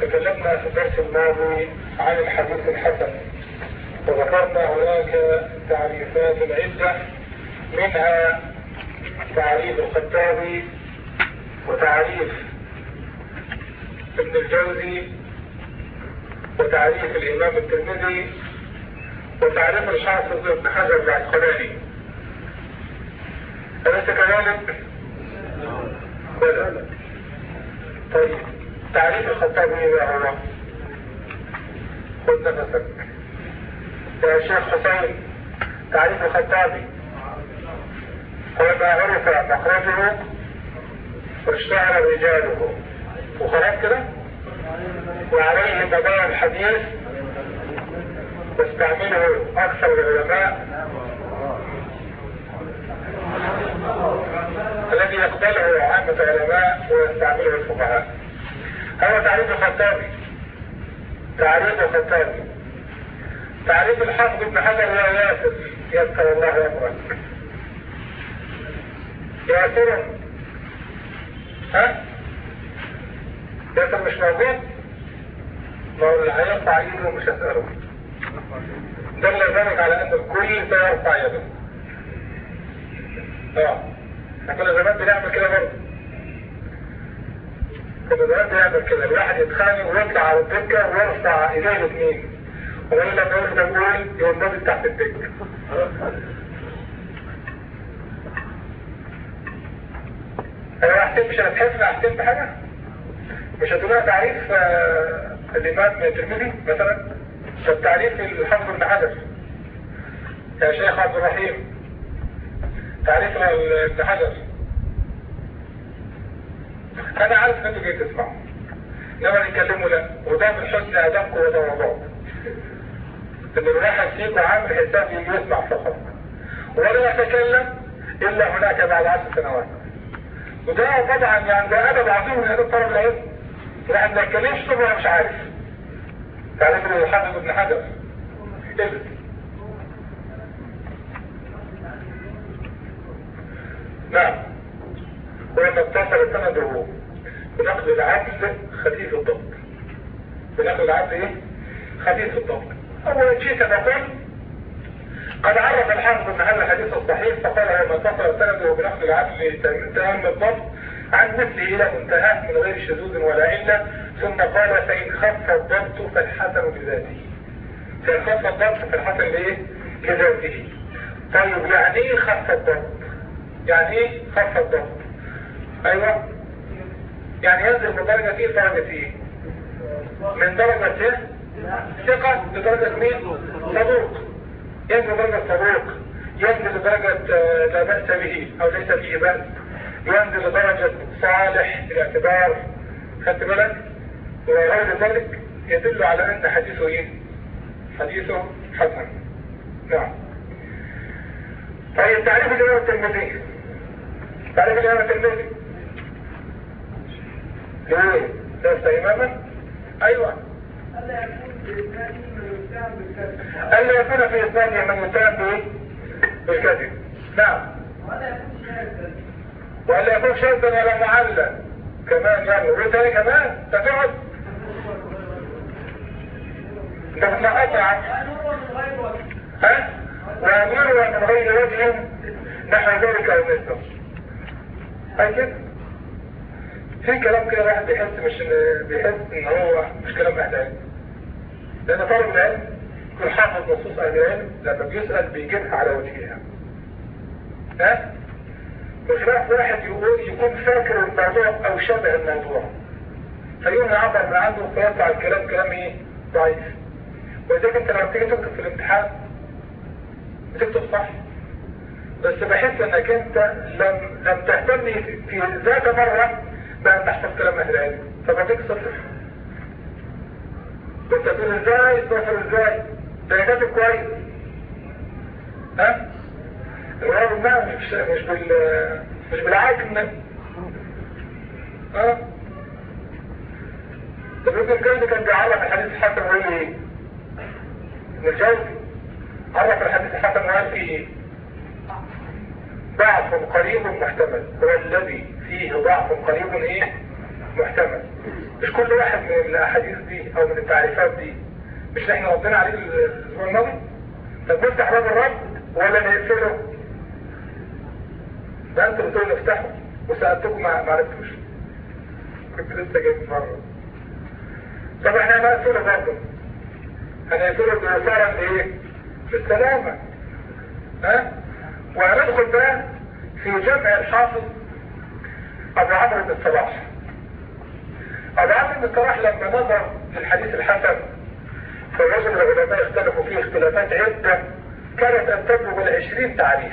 تكلمنا في الدرس الماضي عن الحديث الحسن وذكرنا هناك تعريفات عدة منها تعريف الخطابي وتعريف ابن الجوزي وتعريف الإمام الترمذي وتعريف الحافظ ابن حجر العسقلاني أليس كذلك؟ طيب تعريف الخطابي ما هو؟ خذ نفسك يا شيخ حسين تعريف الخطابي هو ما عرف مخرجه واشتهر رجاله وخلاص كده وعليه مدار الحديث واستعمله أكثر العلماء الذي يقبله عامة العلماء ويستعمله الفقهاء. هذا تعريف الخطابي. تعريف الخطابي. تعريف الحافظ ابن حجر يا ياسر يذكر الله أمرك. ياسر. ها؟ ياسر مش موجود؟ ما هو اللي هيرفع إيده مش هسأله. دل ذلك على أن الكل سيرفع يده. آه. إحنا كنا زمان بنعمل كده برضه. كنا زمان بنعمل كده الواحد يتخانق ويطلع على الدكة ويرفع إيديه الاثنين وبعدين لما يقول ده بيقول يقوم تحت الدكة. أنا احسن مش هتحس ان احسن بحاجه مش هتقولها تعريف آه الامام الترمذي مثلا؟ طب تعريف الحافظ بن حجر يا شيخ عبد الرحيم تعريف ابن حجر أنا عارف ان أنتوا جاي تسمعوا انما يتكلموا لا. وده من حسن ادبكم وتواضعكم إن الواحد فيكم عامل حساب يسمع فقط. ولا يتكلم إلا هناك بعد عشر سنوات. وده طبعا يعني ده أدب عظيم من ادب طلب العلم الواحد ما يتكلمش طب أنا مش عارف. تعريف الحافظ ابن حجر. اذن نعم ولما اتصل سنده بنقل العدل خفيف الضبط بنقل العدل إيه؟ خفيف الضبط اولا جيت نقول قد عرف الحافظ هذا الحديث الصحيح فقال لما اتصل سنده بنقل العدل تام الضبط عن مثله إلى منتهاه من غير شذوذ ولا عله ثم قال فإن خف الضبط فالحسن بذاته. فإن خف الضبط فالحسن لإيه؟ لذاته. طيب يعني إيه خف الضبط؟ يعني إيه خف الضغط أيوه. يعني ينزل من درجة إيه درجة إيه من درجة إيه ثقة لدرجة مين صدوق ينزل درجة صدوق ينزل لدرجة لا بأس به أو ليس فيه بأس. ينزل لدرجة صالح الاعتبار خدت بالك؟ وغير ذلك يدل على أن حديثه إيه؟ حديثه حسن. نعم. طيب تعريف الإمام الترمذي. تعريف الإمام الترمذي. ليه لست اماما أيوه. ألا يكون في اسناده من يتهم به بالكذب. نعم. ولا يكون شاذا ولا معلى كمان يعني. وتاني كمان؟ تقعد انت بتنقطع ها؟ ويمير من غير وجه. نحو ذلك أو مثله هاي كده في كلام كده واحد بيحس مش بيحس إن هو مش كلام أهل لأن طالب العلم يكون حافظ نصوص أهل العلم لما بيسأل بيجيبها على وجهها. ها؟ بخلاف واحد يقول يكون فاكر الموضوع أو شبه الموضوع. فيقوم يعبر من عنده فيطلع الكلام كلام إيه؟ ضعيف. ولذلك أنت لما بتيجي تكتب في الامتحان بتكتب صح. بس بحس إنك أنت لم لم تهتم في ذات مرة بان تحفظ كلام أهل العلم فبديك صفر انت تقول إزاي؟ صفر إزاي؟ ده كويس. ها؟ الراجل ده مش مش بال مش بالعجن ها؟ ابن الجوزي كان بيعرف الحديث الحسن ويقول إيه؟ ابن الجوزي عرف الحديث الحسن وقال إيه؟ ضعف قريب محتمل هو الذي فيه ضعف قريب إيه؟ محتمل. مش كل واحد من الأحاديث دي أو من التعريفات دي مش إحنا ردينا عليه الأسبوع الماضي طب نفتح باب الرد ولا نقفله؟ ده أنتوا بتقولوا نفتحه وسألتكم ما عرفتوش. كنت لسه جاي من بره. طب إحنا هنقفله برضه. هنقفله بإثارة إيه؟ بالسلامة ها؟ وهندخل بقى في جمع الحافظ ابو عمرو بن الصلاح ابو عمرو بن الصلاح لما نظر للحديث الحسن فوجد العلماء اختلفوا فيه اختلافات عدة كانت أن تبلغ العشرين تعريف.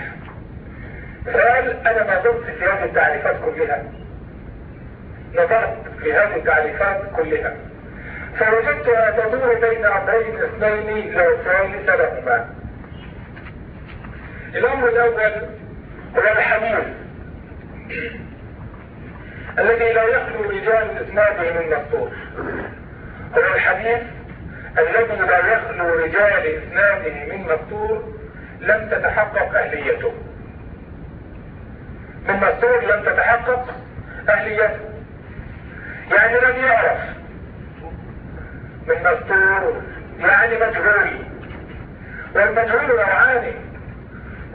فقال أنا ما دمت في هذه التعريفات كلها. نظرت في هذه التعريفات كلها. فوجدتها تدور بين امرين اثنين لا ثالث لهما. الأمر الأول هو الحديث الذي لا يخلو رجال اسناده من مستور هو الحديث الذي لا يخلو رجال اسناده من مستور لم تتحقق أهليته. من مستور لم تتحقق أهليته. يعني لم يعرف. من مستور يعني مجهول والمجهول نوعان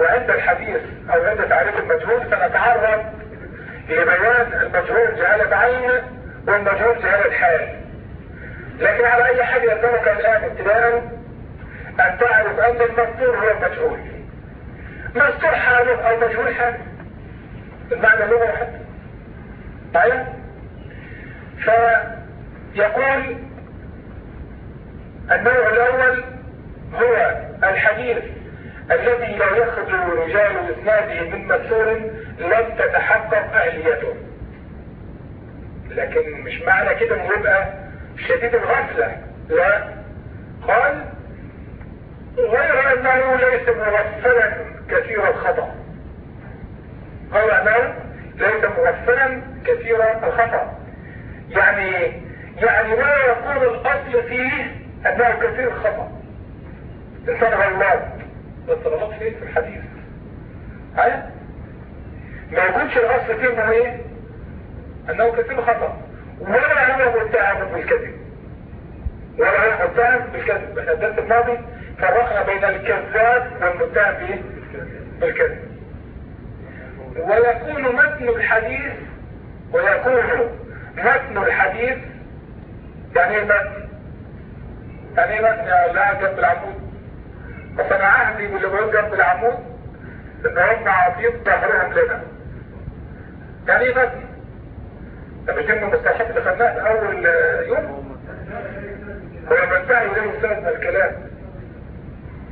وعند الحديث أو عند تعريف المجهول سنتعرض لبيان المجهول جهالة عين والمجهول جهالة حال لكن على أي حاجة يلزمك الآن ابتداء أن تعرف أن المستور هو المجهول. مستور حاله أو مجهول حاله المعنى اللغة واحد معايا فيقول النوع الأول هو الحديث الذي لا يخرج رجال اسناده من مسور لم تتحقق أهليته. لكن مش معنى كده إنه يبقى شديد الغفلة. لا. قال غير أنه ليس مغفلا كثير الخطأ. قال أنه ليس مغفلا كثير الخطأ. يعني يعني لا يكون الأصل فيه أنه كثير الخطأ. انسان غلط بس غلط فيه في الحديث. ها؟ ما يكونش الأصل فيه إنه إيه؟ إنه كثير خطأ. ولا هو متهم بالكذب. ولا هو متهم بالكذب. إحنا الدرس الماضي فرقنا بين الكذاب والمتهم بايه بالكذب. ويكون متن الحديث ويكون متن الحديث يعني إيه متن؟ يعني إيه متن يا لا جنب العمود؟ بس أنا عهدي باللي بيقول جنب العمود ان هم عاطين ظهرهم لنا يعني إيه متن ده مش ضمن المصطلحات اللي خدناها في أول يوم هو منتهي اليه سند الكلام.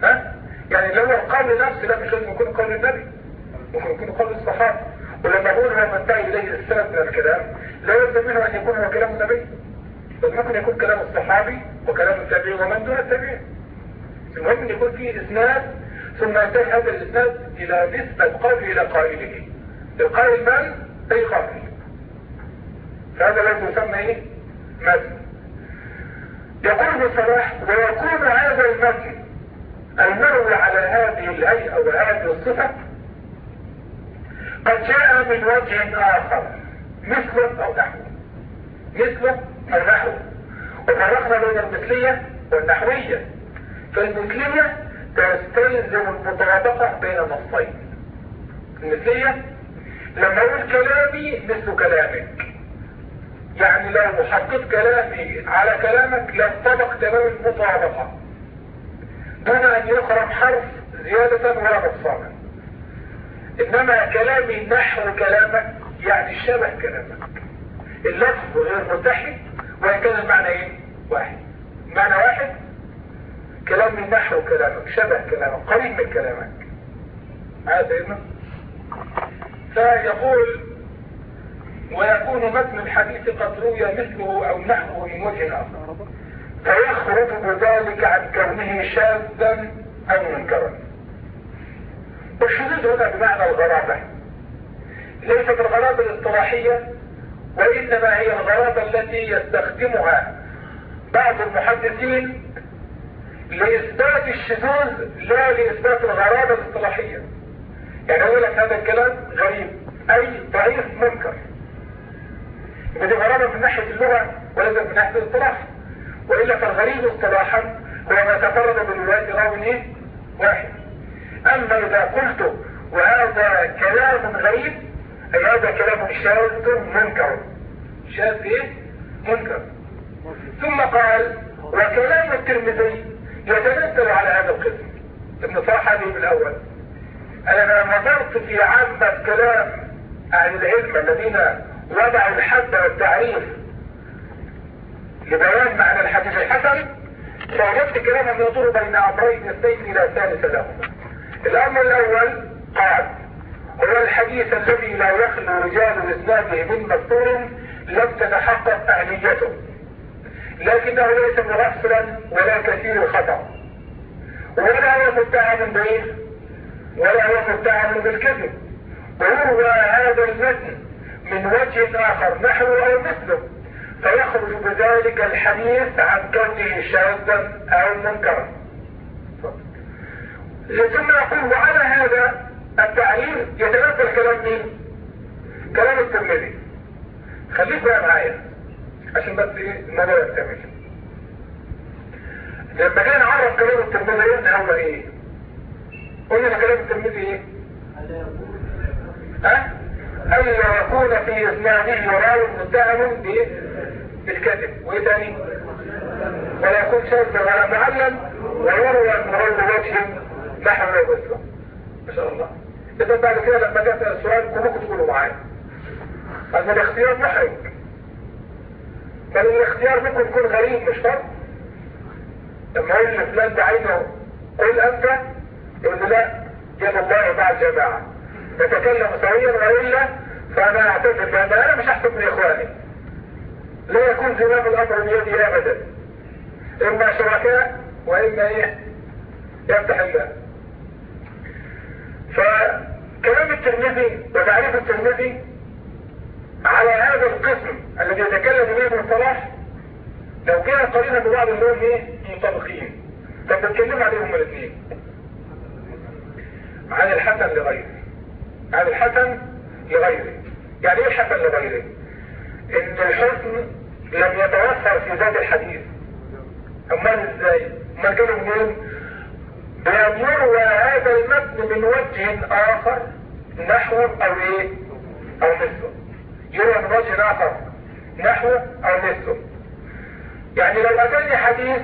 ها؟ يعني لو القول نفسه ده مش لازم يكون قول النبي ممكن يكون قول الصحابة. ولما أقول هو منتهي إليه السند من الكلام لا يلزم منه أن يكون هو كلام النبي بل ممكن يكون كلام الصحابي وكلام التابعي ومن دون التابعين. المهم ان يكون فيه اسناد ثم ينتهي هذا الإسناد إلى نسبة قول إلى قائله. القائل من أي قائل فهذا الذي يسمى إيه؟ متن يقول ابن صلاح ويكون هذا المتن المروي على هذه الهيئة وهذه الصفة؟ قد جاء من وجه آخر مثله أو نحوه مثله أو نحوه وفرقنا بين المثلية والنحوية. فالمثلية تستلزم المطابقة بين نصين. المثلية لما أقول كلامي مثل كلامك. يعني لو حطيت كلامي على كلامك لانطبق تمام المطابقة دون أن يخرج حرف زيادة ولا نقصانا. إنما كلامي نحو كلامك يعني شبه كلامك. اللفظ غير متحد وان كان المعنى إيه واحد. معنى واحد كلام من نحو كلامك شبه كلامك قريب من كلامك. هذا سيدنا؟ فيقول ويكون متن الحديث قد روي مثله أو نحوه من وجه آخر. فيخرج بذلك عن كونه شاذا أو منكرا. والشذوذ هنا بمعنى الغرابة. ليست الغرابة الاصطلاحية وإنما هي الغرابة التي يستخدمها بعض المحدثين لإثبات الشذوذ لا لإثبات الغرابة الاصطلاحية. يعني أقول لك هذا الكلام غريب. أي ضعيف منكر. يبقى دي غرابة من ناحية اللغة وليس من ناحية الاصطلاح. وإلا فالغريب اصطلاحا هو ما تفرد بالرواية راوي إيه؟ واحد. أما إذا قلت وهذا كلام غريب أي هذا كلام شاذ منكر. شاذ إيه؟ منكر. ثم قال وكلام الترمذي يتنزل على هذا القسم. ابن صلاح هذه بالأول أنا نظرت في عامة كلام أهل العلم الذين وضعوا الحد والتعريف لبيان معنى الحديث الحسن فوجدت كلاما يدور بين أمرين اثنين إلى ثالث لهما الأمر الأول قال هو الحديث الذي لا يخلو رجال إسناده من مستور لم تتحقق أهليته. لكنه ليس مغفلا ولا كثير الخطأ. ولا هو متهم بايه ولا هو متهم بالكذب. ويروى هذا المتن من وجه آخر نحو أو مثله. فيخرج بذلك الحديث عن كونه شاذا أو منكرا. ثم يقول وعلى هذا التعليل يتنزل كلام مين؟ كلام الترمذي. خليك بقى معايا. عشان بس إيه الموضوع يكتمل لما جاي نعرف كلام الترمذي قلنا هو إيه؟ قلنا كلام الترمذي إيه؟ ها؟ الا يكون في إسناده راوي متهم بايه بالكذب وإيه تاني؟ ولا يكون شاذ ولا معلم ويروى من غير وجه نحو وبسره ما شاء الله. اذا بعد كده لما جاء السؤال كلكم تقولوا معايا. أن الاختيار محرج. بل الاختيار ممكن يكون غريب مش فرق لما يقول لفلان ده عايزه قل أنت يقول له لا يد الله مع الجماعه نتكلم سويا والا فأنا اعتذر بأن أنا مش أحسن من إخواني. لا يكون زمام الأمر بيدي ابدا. إما شركاء وإما إيه؟ يفتح الله فكلام الترمذي وتعريف الترمذي على هذا القسم الذي يتكلم به ابن صلاح لو كان قرينا ببعض اللي هم إيه مطابقين طب بنتكلم عليهم الاثنين. عن الحسن لغيره. عن الحسن لغيره. يعني إيه الحسن لغيره؟ إن الحسن لم يتوفر في ذات الحديث. امال إزاي؟ ما كانوا منين بأن يروى هذا المتن من وجه آخر نحو أو إيه؟ أو مثله يروى من وجه آخر. نحو أو مثله يعني لو أتاني حديث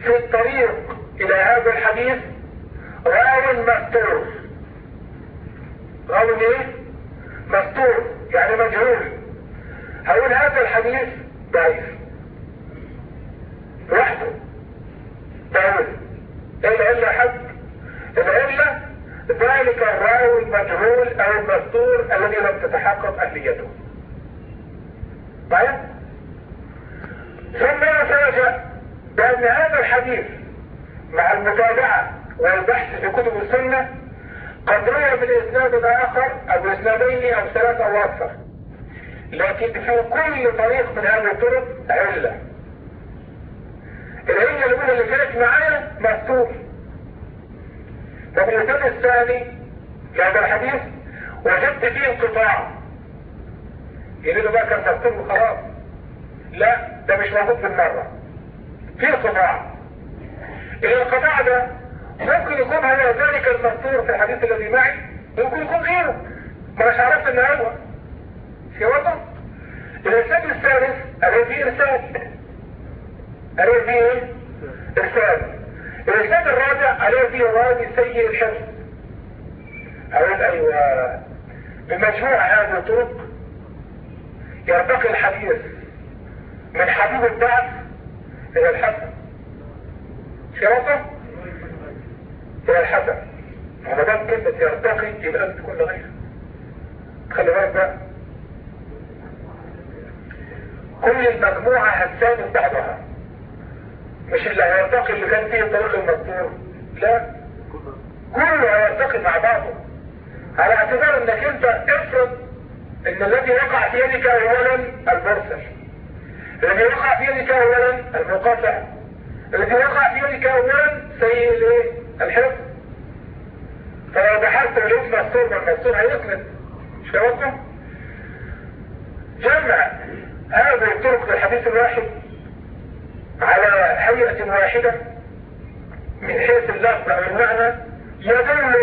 في الطريق إلى هذا الحديث راو مستور. راو إيه؟ مستور يعني مجهول. هقول هذا الحديث ضعيف. لوحده. ضعيف إيه العلة حد. العلة ذلك الراوي المجهول أو المستور الذي لم تتحقق أهليته. طيب؟ ثم يتفاجأ بأن هذا الحديث مع المتابعة والبحث في كتب السنة قد روي بالإسناد الآخر أو إسنادين أو ثلاثة أو أكثر. لكن في كل طريق من هذه الطرق علة. العلة الأولى اللي كانت معايا مستور. طب الاسناد الثاني لهذا الحديث وجدت فيه انقطاع. له بقى كان مستور وخلاص لا ده مش موجود بالمرة في انقطاع. الانقطاع ده ممكن يكون هو ذلك المستور في الحديث الذي معي ممكن يكون غيره. ما مش عرفت ان هو. في وضع. الارسال الثالث الذي ارسال الذي ارسال الارسال الرابع الذي راوي سيء الحفظ أقول أيوه بمجموع هذه الطرق يرتقي الحديث من حبيب الضعف إلى الحسن. شرطه؟ إلى الحسن. وما دام كلمة يرتقي يبقى لازم تكون لغير خلي بالك بقى. كل المجموعة هتساند بعضها. مش اللي هيرتقي اللي كان فيه الطريق المذكور لا. كله هيرتقي مع بعضه. على اعتبار انك انت افرض ان الذي وقع في يدك اولا المرسل. الذي وقع في يدك اولا المنقطع الذي وقع في يدك اولا سيء الإيه؟ الحفظ. فلو بحثت ولقيت مستور من مستور هيسند مش كده جمع هذه الطرق للحديث الواحد. على هيئة واحدة من حيث اللفظ أو المعنى يدل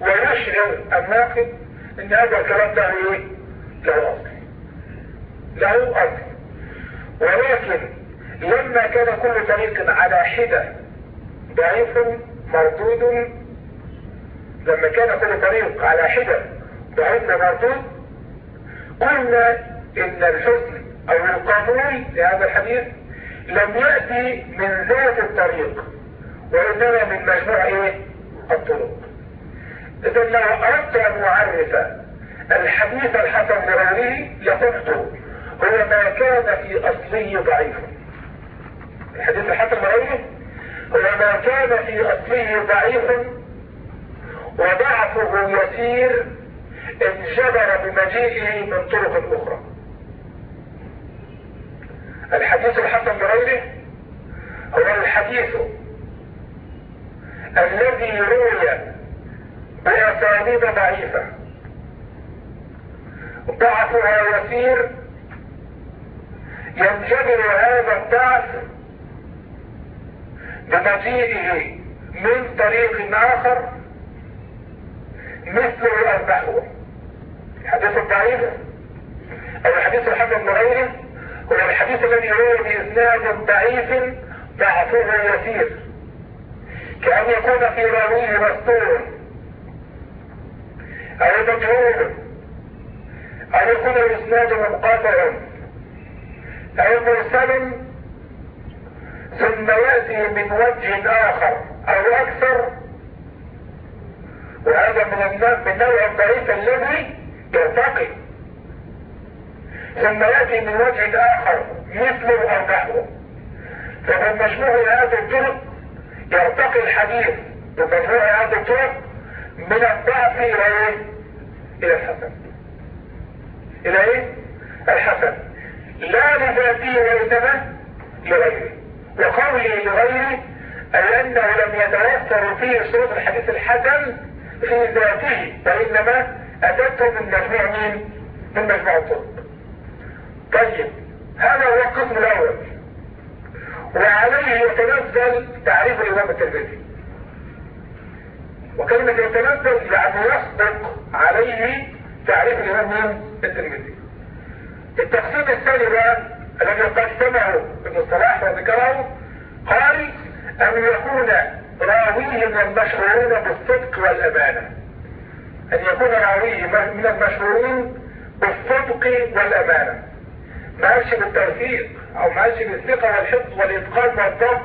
ويشعر الناقد إن هذا الكلام له إيه له اصل له اصل ولكن لما كان كل طريق على حدة ضعيف مردود لما كان كل طريق على حدة ضعيف مردود قلنا إن الحسن أو القبول لهذا الحديث لم يأتي من ذات الطريق وإنما من مجموع الطرق. إذا لو أردت أن أعرف الحديث الحسن لغيره لقلت هو ما كان في اصله ضعيف. الحديث الحسن لغيره هو ما كان في اصله ضعيف وضعفه يسير انجبر بمجيئه من طرق أخرى. الحديث الحسن لغيره هو الحديث الذي روي بأساليب ضعيفة. ضعفها يسير ينجبر هذا الضعف بمجيئه من طريق آخر مثل أو الحديث الضعيف أو الحديث الحسن بغيره هو الحديث الذي روي بإسناد ضعيف ضعفه يسير. كأن يكون في راويه مستور. أو مجهول. أو يكون الإسناد منقطع. أو مرسل. ثم يأتي من وجه آخر أو أكثر. وهذا من من نوع الضعيف الذي يرتقي ثم يأتي من وجه آخر مثله أو نحوه فمن مجموع هذه الطرق يرتقي الحديث بمجموع هذه الطرق من الضعف إلى إيه؟ إلى الحسن إلى إيه؟ الحسن لا لذاته وإنما لغيره وقولي لغيره أي أنه لم يتوفر فيه شروط الحديث الحسن في ذاته وإنما أتته من مجموع مين؟ من مجموع الطرق طيب هذا هو القسم الأول. وعليه يتنزل تعريف الإمام الترمذي. وكلمة يتنزل يعني يصدق عليه تعريف الإمام الترمذي. التقسيم الثاني بقى الذي قد سمعه ابن الصلاح وذكره قال أن يكون راويه من المشهورين بالصدق والأمانة؟ أن يكون راويه من المشهورين بالصدق والأمانة. ما قالش بالتوثيق أو ما قالش بالثقة والحفظ والإتقان والضبط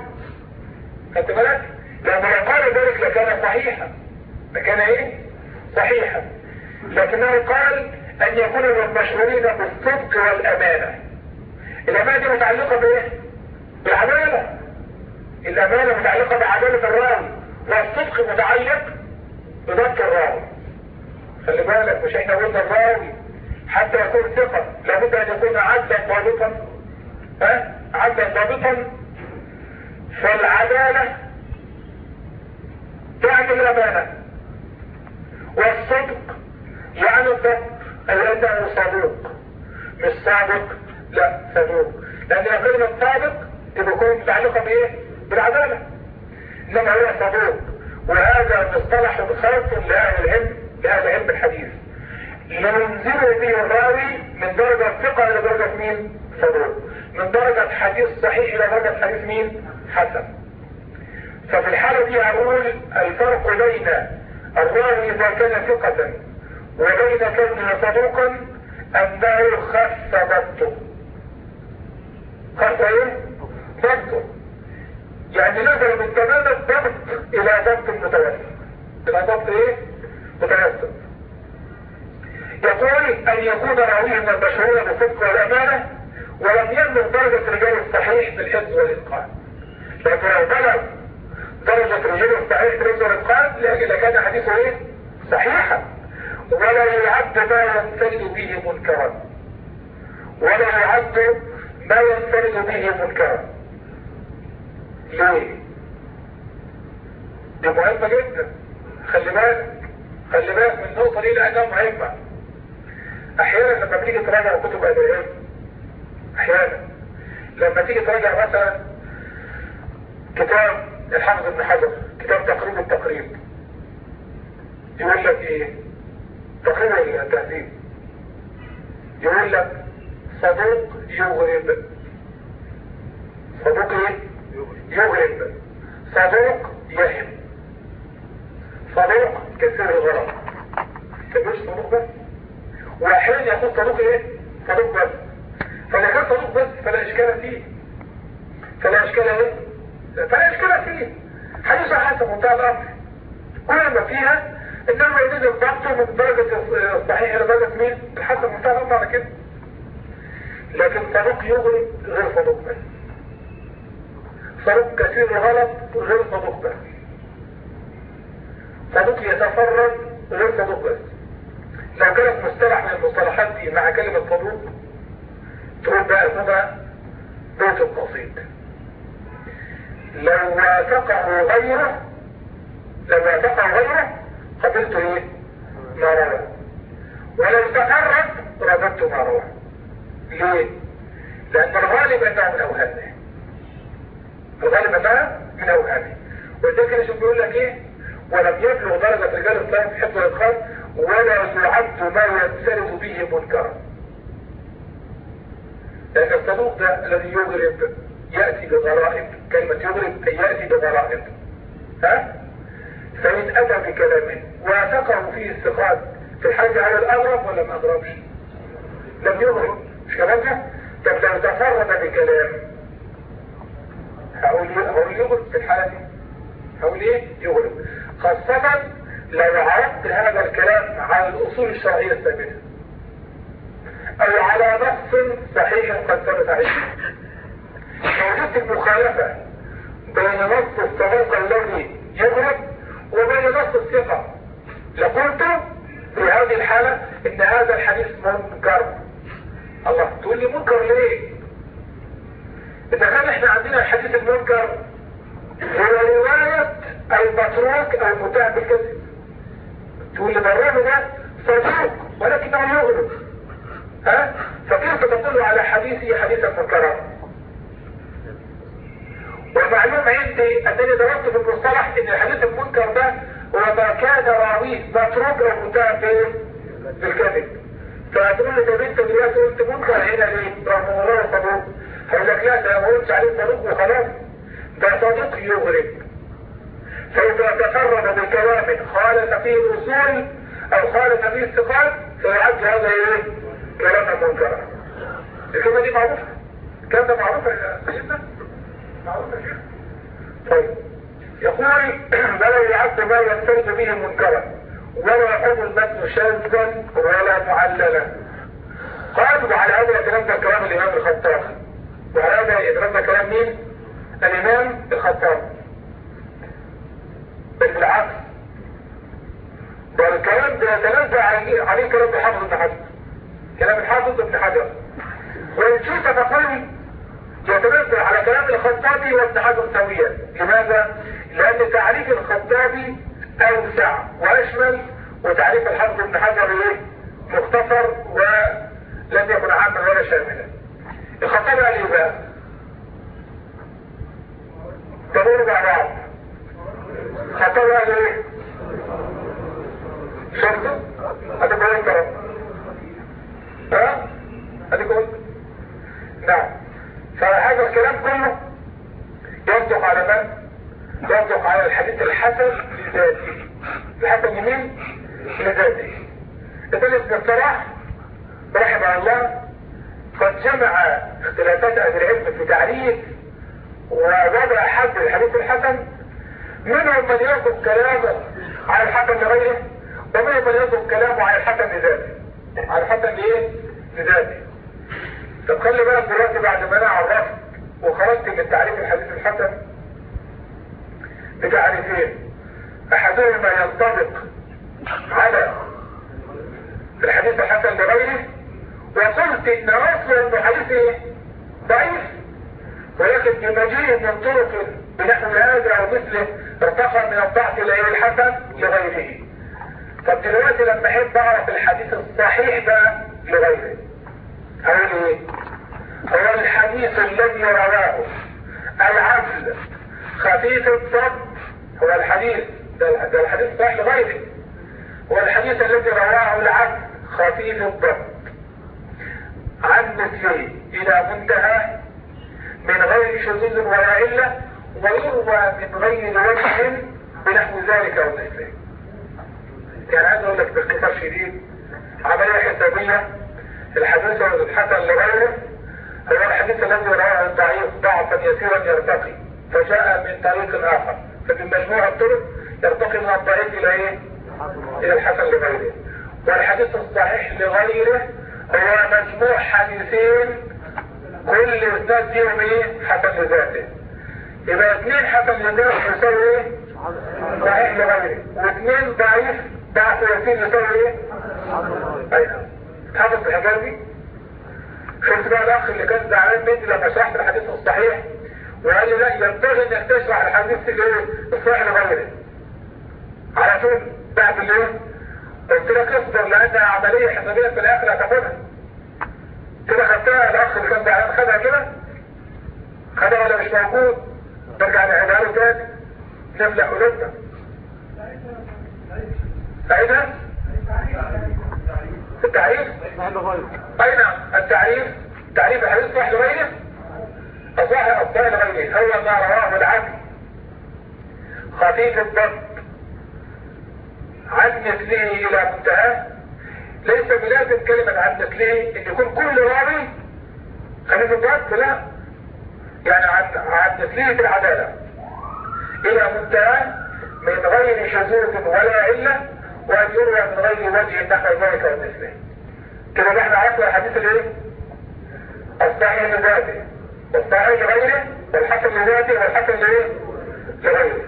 خدت بالك؟ لو قال ذلك لكان صحيحا. لكان إيه؟ صحيحا. لكنه قال أن يكون المشهورين بالصدق والأمانة. الأمانة دي متعلقة بإيه؟ بالعدالة الأمانة متعلقة بعدالة الراوي والصدق متعلق بضبط الراوي. خلي بالك مش إحنا قلنا الراوي. حتى يكون ثقة. لابد أن يكون عدلا ضابطا. ها؟ عدلا ضابطا. فالعدالة تعني الأمانة والصدق يعني الضبط. أي أنه صادق مش صادق؟ لا صدوق. لأن كلمة صادق تكون متعلقة بإيه؟ بالعدالة. إنما هو صدوق. وهذا مصطلح خاص لأهل العلم لأهل علم الحديث. ينزل به الراوي من درجة ثقة إلى درجة مين؟ صدوق من درجة حديث صحيح إلى درجة حديث مين؟ حسن ففي الحالة دي هقول الفرق بين الراوي إذا كان ثقة وبين كونه صدوقا أنه خف ضبطه خف إيه؟ ضبطه يعني نزل من تمام الضبط إلى ضبط متوسط إلى ضبط إيه؟ متوسط يقول أن يكون راويه من المشهور بالصدق والأمانة ولم يبلغ درجة رجال الصحيح بالحفظ والإتقان. لكن لو بلغ درجة رجال الصحيح بالحفظ والإتقان لكان حديثه إيه؟ صحيحا. ولا يعد ما ينفرد به منكرا. ولا يعد ما ينفرد به منكرا. ليه؟ دي مهمة جدا. خلي بالك. خلي بالك من النقطة دي لأنها مهمة. أحيانا لما بتيجي تراجع كتب أدبية أحيانا. لما تيجي تراجع مثلا كتاب الحافظ ابن حجر كتاب تقريب التقريب. يقول لك إيه؟ تقريب التهذيب يقول لك صدوق يغرب. صدوق إيه؟ يغرب. صدوق يهم. صدوق كثير الغرب. مش صدوق بس واحيانا يكون صدوق إيه؟ صدوق بس. فاذا كان صدوق بس فلا إشكال فيه. فلا إشكال إيه؟ فلا إشكال فيه. حديث حسب منتهى الامر كل ما فيها إنما يزيد الضغط من درجة الصحيح إلى درجة مين؟ الحسن منتهى الامر على كده لكن صدوق يغري غير صدوق بس. صدوق كثير الغلط غير صدوق بس. صدوق يتفرد غير صدوق بس. لو كانت مصطلح من المصطلحات دي مع كلمة صدوق تقول بقى اسمها بيت القصيد. لو وافقه غيره لو وافقه غيره قبلت إيه؟ ما روى. ولو تقرب رددت ما روى. ليه؟ لأن الغالب أنه من أوهامه. الغالب انها من أوهامه. وذلك شوف بيقول لك إيه؟ ولم يبلغ درجة رجال الصلاة في حفظ الإتقان ولا يعد ما ينسرد به منكرا. لأن الصدوق ده الذي يغرب يأتي بغرائب كلمة يغرب أي يأتي بغرائب. ها؟ فإن أتى بكلام وثقه فيه الثقات في الحاج على الأغرب ولا ما أغربش؟ لم يغرب. مش كلام ده طب لو تفرد بكلام هقول هقول يغرب في الحالة دي. هقول إيه؟ يغرب. خاصة لو عرضت هذا الكلام على الأصول الشرعية الثابتة أو على نص صحيح قد ثبت عليه. وجدت المخالفة بين نص الصدوق الذي يغرب وبين نص الثقة. لقلت في هذه الحالة إن هذا الحديث منكر. الله تقول لي منكر ليه؟ اذا كان إحنا عندنا الحديث المنكر هو رواية المتروك المتهم بالكذب. تقول لي بالرغم ده صدوق ولكنه يغرب ها؟ فكيف تقول على حديثي حديثا منكرا؟ ومعلوم عندي انني درست في المصطلح إن الحديث المنكر ده هو ما كان راويه متروك أو متهم بالكذب. فهتقول لي طب انت دلوقتي قلت منكر هنا ليه؟ رغم ان هو صدوق هقول لك لا ده ما قلتش عليه صدوق وخلاص. ده صدوق يغرب فإذا تفرد بكلام خالف فيه الأصول أو خالف فيه الثقات فيعد هذا إيه؟ كلاما منكرا. الكلمة دي معروفة؟ الكلام ده معروف يا سيدنا؟ معروف يا شيخ؟ طيب يقول ولا يعد ما ينفرد به منكرا ولا يحب المتن شاذا ولا معللا. قالوا على هذا ده كلام الإمام الخطابي. وعلى هذا ده كلام مين؟ الإمام الخطابي. بل بالعكس ده الكلام ده يتنزع عليه, عليه كلام الحافظ ابن حجر كلام الحافظ ابن حجر وإن شئت فقل يتنزع على كلام الخطابي وابن حجر سويا لماذا؟ لأن تعريف الخطابي أوسع وأشمل وتعريف الحافظ ابن حجر إيه؟ مختصر ولم يكن عاما ولا شاملا الخطابي قال إيه بقى؟ تدور مع بعض قال إيه شرطه ادي قلت ها؟ ادي قلت نعم. فهذا الكلام كله يصدق على من؟ يصدق على الحديث الحسن لذاته الحسن لمين لذاته ابن ابن الصلاح رحمه الله قد جمع اختلافات أهل العلم في تعريف ووضع حد الحديث الحسن منهم من يصف كلامه على الحسن لغيره ومنهم من يصف كلامه على الحسن لذاته على الحسن لايه؟ لذاته طب خلي بالك دلوقتي بعد ما أنا عرفت وخرجت من تعريف الحديث الحسن بتعريفين أحدهما ينطبق على الحديث الحسن لغيره وقلت إن أصل انه حديث إيه؟ ضعيف ولكن بمجيء من طرق بنحو هذا أو مثله ارتقى من الضعف إلى الحسن لغيره. طب دلوقتي لما احب اعرف الحديث الصحيح بقى لغيره. هقول إيه؟ هو الحديث الذي رواه. العدل. خفيف الضبط هو الحديث. ده, ده الحديث صحيح لغيره. هو الحديث الذي رواه العدل. خفيف الضبط عن مثله إلى منتهى. من غير شذوذ ولا علة ويروى غير وجه بنحو ذلك أو مثله يعني عايز أقول لك باختصار شديد عملية حسابية الحديث الحسن لغيره هو الحديث الذي رواه الضعيف ضعفا يسيرا يرتقي فجاء من طريق آخر فمن مجموع الطرق يرتقي من الضعيف إلى إيه؟ إلى الحسن لغيره والحديث الصحيح لغيره هو مجموع حديثين كل اسناد فيهم إيه؟ حسن لذاته يبقى اثنين حسن لذاته يساوي إيه؟ صحيح لغيره واثنين ضعيف ضعف يسير يساوي إيه؟ أيوه تحفظ الحاجات دي؟ شفت بقى الأخ اللي كان زعلان مني لما شرحت الحديث الصحيح وقال لي لا ينبغي انك تشرح الحديث الإيه؟ الصحيح لغيره على طول بعد الايه؟ قلت لك اصبر لانها عملية حسابية في الآخر هتاخدها كده خدتها الأخ اللي كان زعلان خدها كده خدها ولا مش موجود نرجع له تاني نملأ قلوبنا سعيدها التعريف؟ اي نعم التعريف؟ تعريف الحديث صح لغيره الصحيح الصحيح لغيره هو ما رواه العدل. خفيف الضبط. عن مثله إلى منتهى. ليس بلازم كلمة عن مثله إن يكون كل راوي خفيف الضبط؟ لا. يعني عن في العدالة. إلى منتهى من غير شذوذ ولا علة وأن يروى من غير وجه نحو ذلك ومثله. كده إحنا عرفنا الحديث الإيه؟ الصحيح لذاته. والصحيح لغيره والحسن لذاته والحسن لإيه؟ لغيره.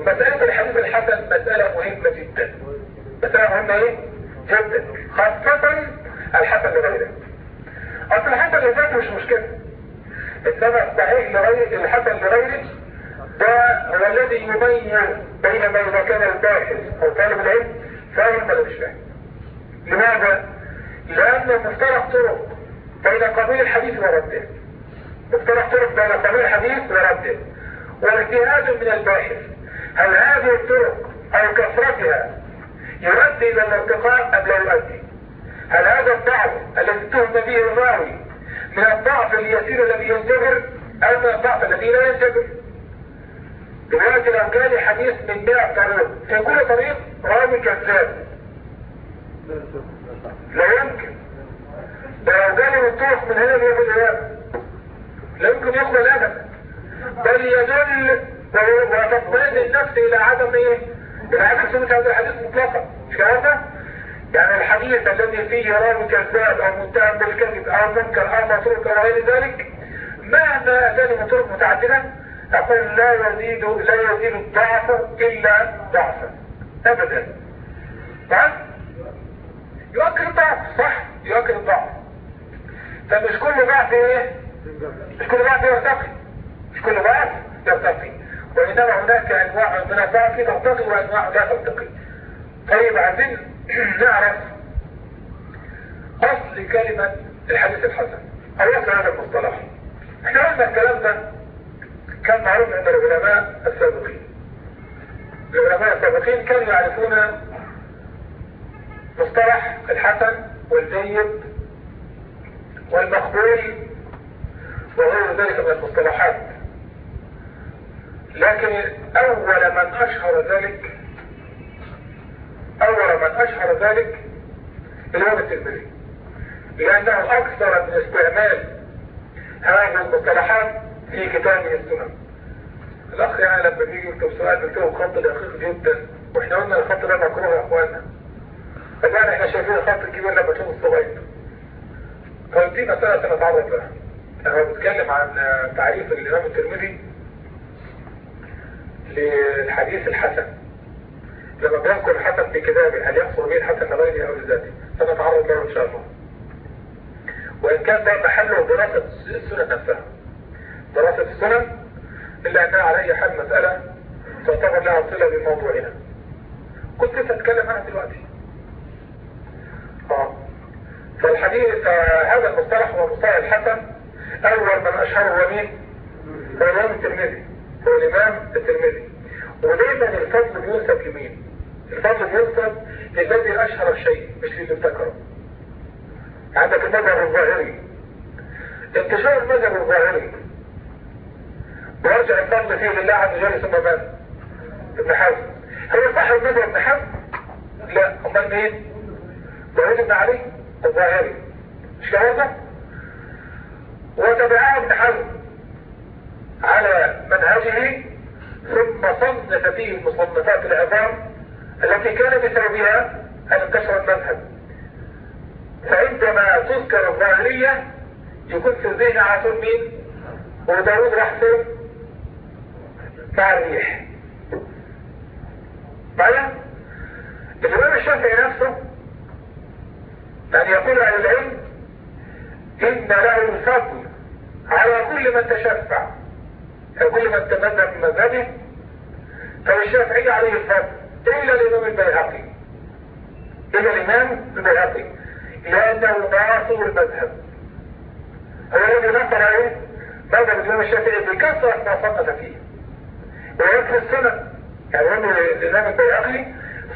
مسألة الحديث الحسن مسألة مهمة جدا. مسألة مهمة إيه؟ جدا. خاصة الحسن لغيره. أصل الحسن لذاته مش مشكلة. انما الصحيح لغيره الحسن لغيره ده هو الذي يميز بين ما إذا كان الباحث أو طالب العلم فاهم ولا مش فاهم. لماذا؟ لأن مفترق طرق بين قبيل الحديث ورده. مفترق طرق بين قبيل الحديث ورده. واجتهاد من الباحث. هل هذه الطرق أو كثرتها يؤدي إلى الارتقاء أم لا يؤدي هل هذا الضعف الذي اتهم به الراوي من الضعف اليسير الذي ينجبر أو من الضعف الذي لا ينجبر دلوقتي لو جالي حديث من 100 طريق في كل طريق راوي كذاب. لا يمكن. ده لو جالي مفتوح من هنا بياخد الإجابة لا يمكن يقبل أبدا بل يدل وتطمئن النفس إلى عدم إيه؟ عدم سنة هذا الحديث مطلقا. مش هذا؟ يعني الحديث الذي فيه راوي كذاب أو متهم بالكذب أو منكر أو مطروق أو غير ذلك مهما أتاني من طرق متعددة؟ أقول لا يزيد لا يزيد الضعف إلا ضعفا أبدا. تمام؟ يؤكد الضعف صح؟ يؤكد الضعف. فمش كل ضعف إيه؟ مش كل ضعف يرتقي. مش كل ضعف يرتقي. وإنما هناك أنواع من الضعف ترتقي وأنواع لا ترتقي. طيب عايزين نعرف اصل كلمة الحديث الحسن. أو اصل هذا المصطلح. إحنا قلنا الكلام ده كان معروف عند العلماء السابقين. العلماء السابقين كانوا يعرفون مصطلح الحسن والجيد والمقبول وغير ذلك من المصطلحات. لكن أول من أشهر ذلك أول من أشهر ذلك الامام الترمذي لأنه أكثر من استعمال هذه المصطلحات في كتابه السنن. الأخ يعني لما بيجي يكتب سؤال له خط دقيق جدا وإحنا قلنا الخط ده مكروه يا اخوانا فكان إحنا شايفين الخط الكبير لما تشوف الصغير. فدي مسألة سنتعرض لها. أنا بتكلم عن تعريف الإمام الترمذي للحديث الحسن. لما بنقل حسن في كتابي هل يحصل به الحسن لغيري أو لذاتي؟ سنتعرض له إن شاء الله. وإن كان ده محله دراسة السنة نفسها. دراسة السنة الا انها على اي حال مسألة تعتبر لها صلة بموضوعنا. كنت لسه أتكلم عنها دلوقتي. آه فالحديث آه، هذا المصطلح هو مصطلح الحسن أول من أشهره مين؟ هو الإمام الترمذي هو الإمام الترمذي ودايما الفضل يوسف لمين؟ الفضل بينسب للذي أشهر الشيء مش للي ابتكره عندك المذهب الظاهري. انتشار المذهب الظاهري. ويرجع الفضل فيه لله عز وجل ثم من؟ ابن حزم. هو صاحب مذهب ابن حزم؟ لا. امال مين؟ داود بن علي الظاهري. مش كده وتبعه ابن حزم على منهجه ثم صنف فيه المصنفات العظام التي كان بسببها أن انتشر المذهب فعندما تذكر الظاهرية يكون في الذهن على طول مين؟ وداود راح فين مع الريح بعدين الإمام الشافعي نفسه أن يقول عن العلم إن له الفضل على كل من تشفع كل من تمذهب من مذهبه فالشافعي عليه الفضل. إلا الإمام البيهقي. إلا الإمام البيهقي. لأنه ناصر المذهب. هو الذي نصر إيه؟ مذهب الإمام الشافعي بكثرة ما صنف فيه. ويكفي السنن يعني الإمام البيهقي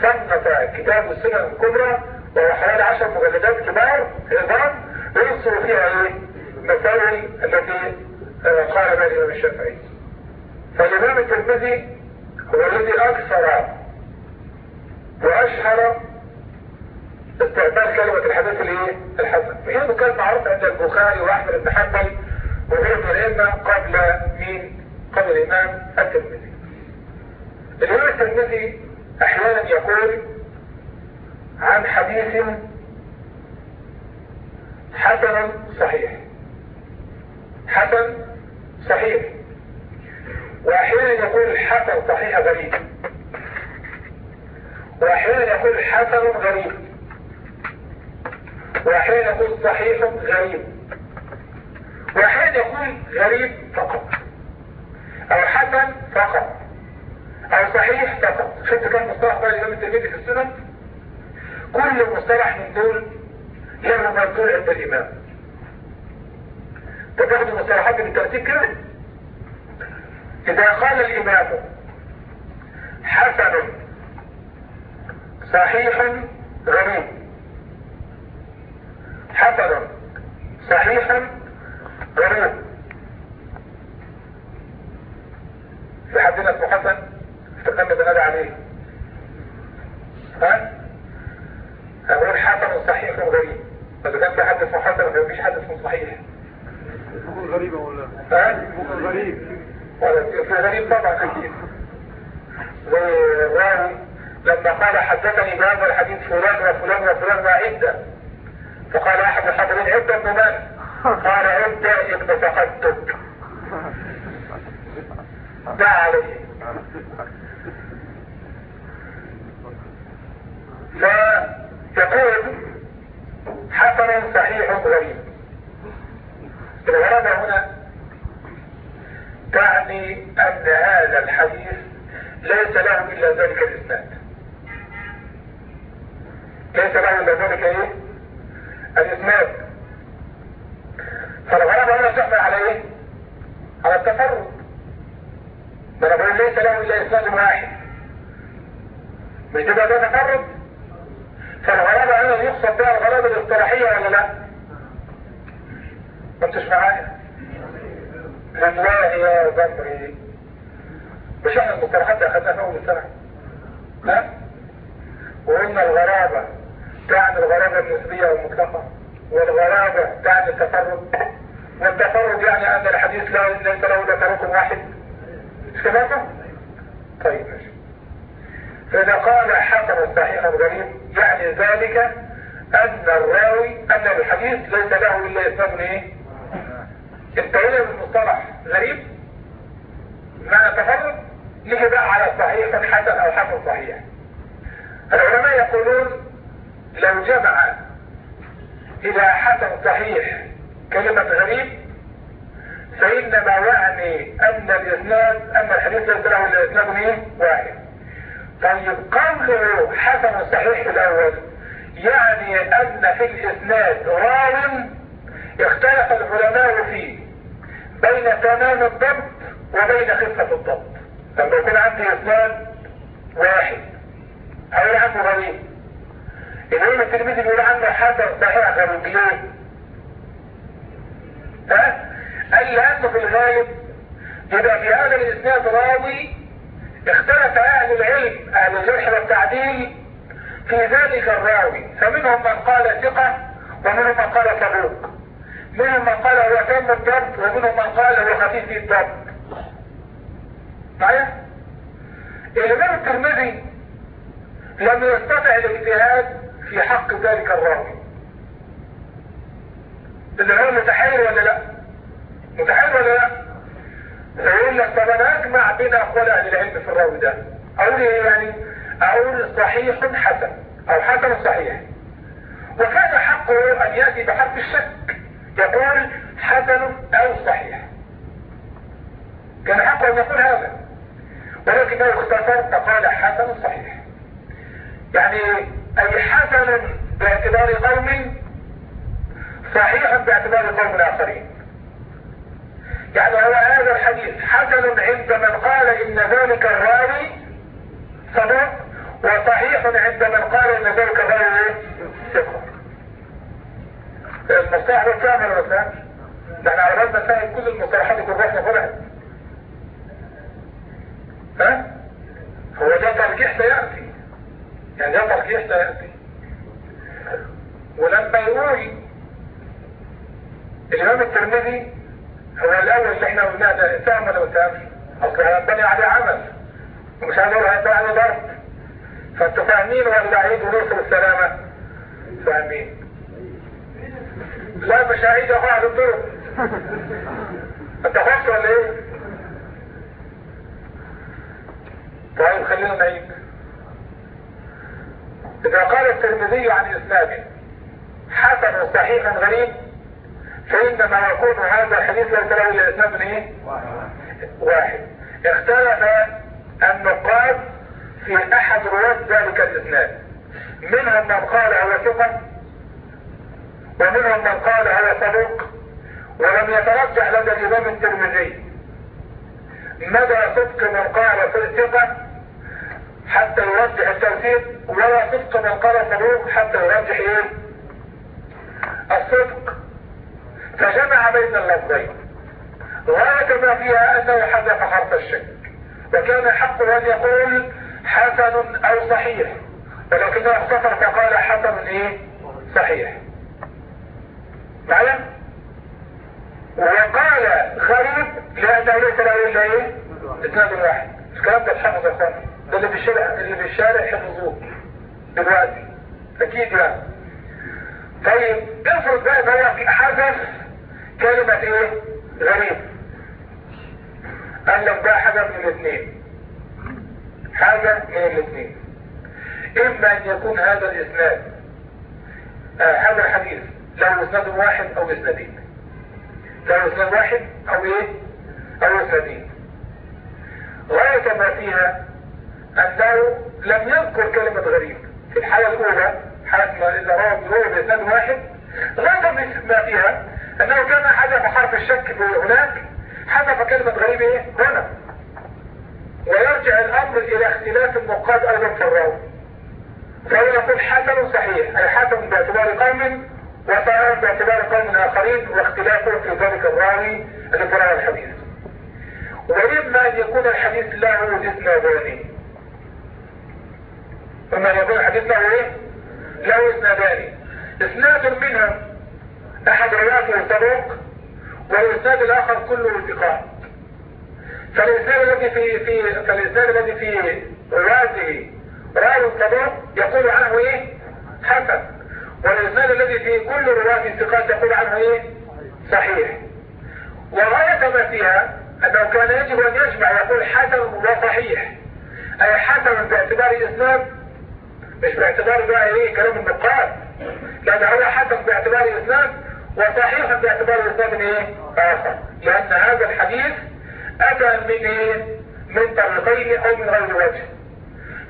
صنف كتاب السنن الكبرى وهو حوالي عشر مجلدات كبار عظام ينصر فيها إيه؟ المسائل التي قال بها الإمام الشافعي. فالإمام الترمذي هو الذي أكثر وأشهر استعمال كلمة الحديث الايه؟ الحسن وهي كانت معروفة عند البخاري وأحمد بن حنبل وغيره من قبل مين؟ قبل الإمام الترمذي. الإمام الترمذي أحيانا يقول عن حديث حسن صحيح حسن صحيح وأحيانا يقول حسن صحيح غريب وأحيانا يقول حسن غريب. وأحيانا يقول صحيح غريب. وأحيانا يقول غريب فقط. أو حسن فقط. أو صحيح فقط. شفت كم مصطلح بقى الإمام الترمذي في السنن؟ كل مصطلح من دول له مرجوع عند الإمام. تاخد المصطلحات بالترتيب كده؟ إذا قال الإمام حسن صحيح غريب. حسن صحيح غريب. في حدنا اسمه حسن افتكرنا بنادى عليه. ها؟ أقول حسن صحيح غريب فاذا كان في حد اسمه حسن ما فيش حد اسمه صحيح ممكن غريبة ولا ها؟ ممكن غريب. ولا في غريب طبعا. أكيد زي الراوي لما قال حدثني بهذا الحديث فلان وفلان وفلان وعدة فقال أحد الحاضرين عدة ابن قال عدة ابن فقدتك دعا عليه فيقول حسن صحيح غريب. الغرابة هنا تعني أن هذا الحديث ليس له إلا ذلك الإسناد. ليس الا ذلك إيه؟ الإسناد. فالغرابة هنا تحمل على إيه على التفرد. ما أنا بقول ليس له إلا إسناد واحد. مش ده ده تفرد؟ فالغرابة هنا يقصد بها الغرابة الاصطلاحية ولا لا؟ ما انتش معايا؟ لله يا ذكري مش إحنا المصطلحات اخذناها في أول السنة ها وقلنا الغرابة تعني الغرابة النسبية والمطلقة والغرابة تعني التفرد والتفرد يعني أن الحديث لا ليس له إلا طريق واحد. مش كده طيب ماشي. فإذا قال حسن صحيح غريب يعني ذلك أن الراوي أن الحديث ليس له إلا إسناد إيه؟ انتهينا بالمصطلح غريب؟ معنى تفرد نيجي بقى على صحيح حسن أو حسن صحيح. العلماء يقولون لو جمع إلى حسن صحيح كلمة غريب فإنما يعني أن الإسناد أن الحديث ليس له إلا إسناد إيه؟ واحد. طيب قوله حسن صحيح في الأول يعني أن في الإسناد راو اختلف العلماء فيه بين تمام الضبط وبين خفة الضبط. لما يكون عندي إسناد واحد هقول عنه غريب؟ الامام الترمذي بيقول عنه حسن صحيح غريب ليه؟ ها؟ قال لأنه في الغالب يبقى في هذا الإسناد راوي اختلف أهل العلم أهل الجرح والتعديل في ذلك الراوي فمنهم من قال ثقة ومنهم من قال صدوق منهم من قال هو تم الضبط ومنهم من قال هو خفيف الضبط معايا؟ الامام الترمذي لم يستطع الاجتهاد في حق ذلك الراوي اللي هو متحير ولا لا؟ متحير ولا لا؟ فيقول لك طب أنا أجمع بين أقوال أهل العلم في الراوي ده. أقول إيه يعني؟ أقول صحيح حسن أو حسن صحيح. وكان حقه أن يأتي بحرف الشك. يقول حسن أو صحيح. كان حقه أن يقول هذا. ولكنه اختصر فقال حسن صحيح. يعني أي حسن باعتبار قوم صحيح باعتبار قوم آخرين يعني هو هذا الحديث حسن عند من قال إن ذلك الراوي صدوق وصحيح عند من قال إن ذلك الراوي ثقه المصطلح ده فاهم ولا فاهم؟ ده إحنا بالنا فاهم كل المصطلحات يكون رحنا فرحت ها؟ هو ده ترجيح سيأتي يعني ده ترجيح ولما يقول الإمام الترمذي هو الأول اللي إحنا قلناه ده سهم ولا ما سهمش؟ أصل هينبني عليه عمل ومش هنقول هينبني عليه ضرب فأنتوا فاهمين ولا عيد ونوصل السلامة؟ فاهمين. لا مش هعيد يا بعض الضرب أنت خفت ولا إيه؟ طيب خلينا نعيد. إذا قال الترمذي عن إسناده حسن صحيح غريب فإنما يكون هذا الحديث ليس له إلا إسناد إيه؟ واحد. اختلف النقاد في أحد رواة ذلك الإسناد. منهم من قال هو ثقة ومنهم من قال هو صدوق ولم يترجح لدى الإمام الترمذي. مدى صدق من قال في الثقة حتى يرجح التوثيق ولا صدق من قال صدوق حتى يرجح إيه الصدق فجمع بين اللفظين. غاية ما فيها أنه حذف حرف الشك. وكان حقه ان يقول حسن أو صحيح. ولكنه اختصر فقال حسن إيه؟ صحيح. معلم؟ وقال غريب لأنه ليس له إلا إيه؟ إثنان واحد. الكلام ده اتحفظ يا ده اللي في الشارع اللي في الشارع حفظوه دلوقتي أكيد يعني طيب افرض بقى إن هو حذف كلمة إيه؟ غريب قال لك بقى حاجة من الاثنين حاجة من الاثنين إما أن يكون هذا الإسناد آه هذا الحديث له إسناد واحد أو إسنادين. له إسناد واحد أو إيه؟ أو إسنادين. غاية ما فيها انه لم يذكر كلمة غريب. في الحالة الأولى حالة ما اذا روى بروح باسناد واحد غاية ما فيها أنه كان حذف حرف الشك هناك حذف كلمة غريب إيه؟ هنا. ويرجع الأمر إلى اختلاف النقاد أيضا في الراوي. فهو يقول حسن صحيح اي حسن باعتبار قوم وصحيح باعتبار قوم آخرين واختلافهم في ذلك الراوي الذي الحديث. وإما أن يكون الحديث له إسنادان أن يكون الحديث له إيه؟ له إسنادان إسناد منها أحد رواته صدوق والإسناد الآخر كله ثقات فالإسناد الذي في في فالإسناد الذي في رواته راوي صدوق يقول عنه إيه؟ حسن والإسناد الذي في كل رواة ثقات يقول عنه إيه؟ صحيح وغاية ما فيها أنه كان يجب أن يجمع يقول حسن وصحيح أي حسن باعتبار الإسناد مش باعتبار بقى إيه كلام النقاد. لأن هو حسن باعتبار الاسناد وصحيح باعتبار الاسناد إيه؟ آخر. لأن هذا الحديث أتى من إيه؟ من طريقين أو من غير وجه.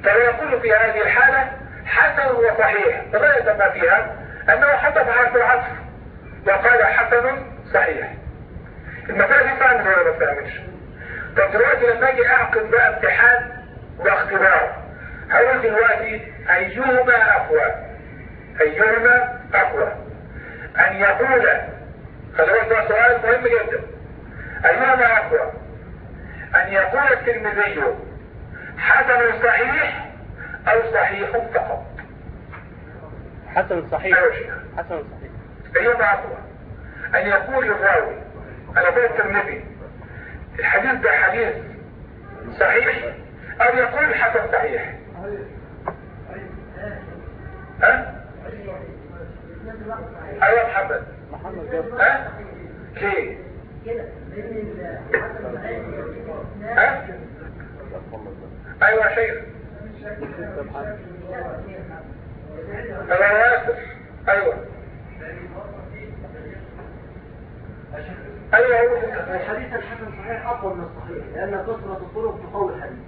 فهو يقول في هذه الحالة حسن وصحيح. غاية ما فيها أنه حدث عن العطف وقال حسن صحيح. المسألة دي فهمت ولا ما فهمتش طب دلوقتي لما أجي اعقد بقى امتحان واختبار هقول دلوقتي أيهما أقوى؟ أيهما أقوى؟ أن يقول بالك ده سؤال مهم جدا. أيهما أقوى؟ أن يقول الترمذي حسن صحيح أو صحيح فقط؟ حسن صحيح. أيوة. حسن صحيح. أيهما أقوى؟ أن يقول الراوي أنا بقول الترمذي الحديث ده حديث صحيح أو يقول حسن صحيح؟ أيوه محمد. محمد ها؟ ليه يا شيخ. أيوه. أيوه. أيوه. الحديث الحسن صحيح اقوى من الصحيح لأن كثرة الطرق تقوي الحديث.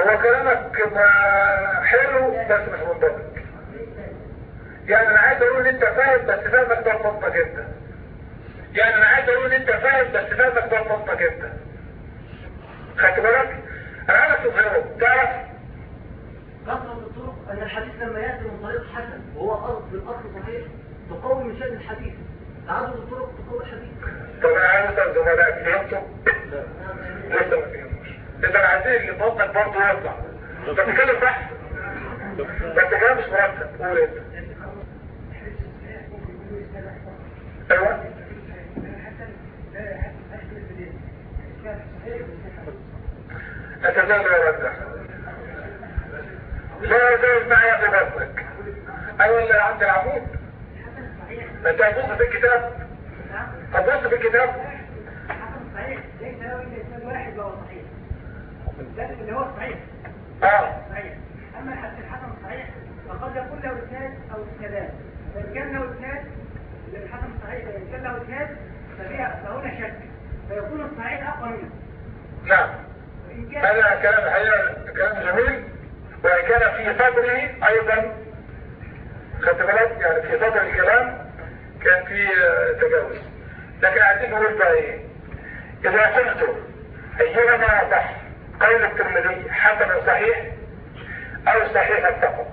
هو كلامك ما- حلو بس مش منضبط يعني أنا عايز أقول إن أنت فاهم بس فاهمك ده انت يعني أنا عايز أقول إن أنت فاهم بس فاهمك ده انت خدت بالك؟ أنا عايزك تظهره تعرف؟ كثرة الطرق أن الحديث لما يأتي من طريق حسن وهو اصل بالاصل صحيح تقوي من شأن الحديث. تعدد الطرق تقوي الحديث. طب أنا عايز أسأل زملائك فهمتوا؟ لسه ما فهموش إذا عايزين اللي بطنك برضه يطلع أنت بتتكلم صح؟ بس كلام مش مرتب. قول أنت. أيوه. اتزال يا رجل؟ لا يزال معي في بطنك. أيوه اللي عند العمود. أنت هتبص في الكتاب. هتبص في الكتاب. واحد وهو صحيح؟ لكن اللي هو صحيح. آه. صحيح. أما الحديث الحسن فقد يكون له اسناد أو اسنادان فإن كان له اسناد للحسن الصحيح فإن كان له اسناد ففيها فهنا شك. فيكون الصحيح أقوى منه. نعم. هذا كلام الحقيقة كلام جميل. وإن كان في صدره أيضا. خدت بالك؟ يعني في صدر الكلام كان في آه، تجاوز. لكن عايزين نقول بقى إيه إذا قلت أيهما صح قول الترمذي؟ حسن صحيح أو صحيح فقط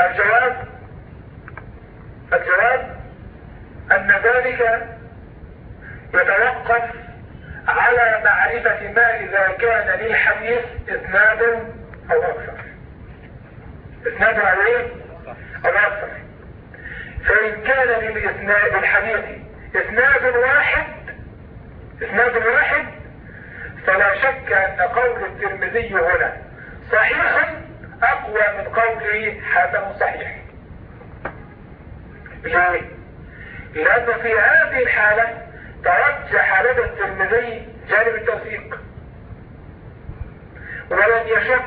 الجواب الجواب أن ذلك يتوقف على معرفة ما إذا كان للحديث إسناد أو أكثر. إسناد عليه أو أكثر. فإن كان للإسناد الحديث إسناد واحد إسناد واحد فلا شك أن قول الترمذي هنا صحيح أقوى من قوله حسن صحيح ليه؟ لأن في هذه الحالة ترجح لدى الترمذي جانب التوثيق ولم يشك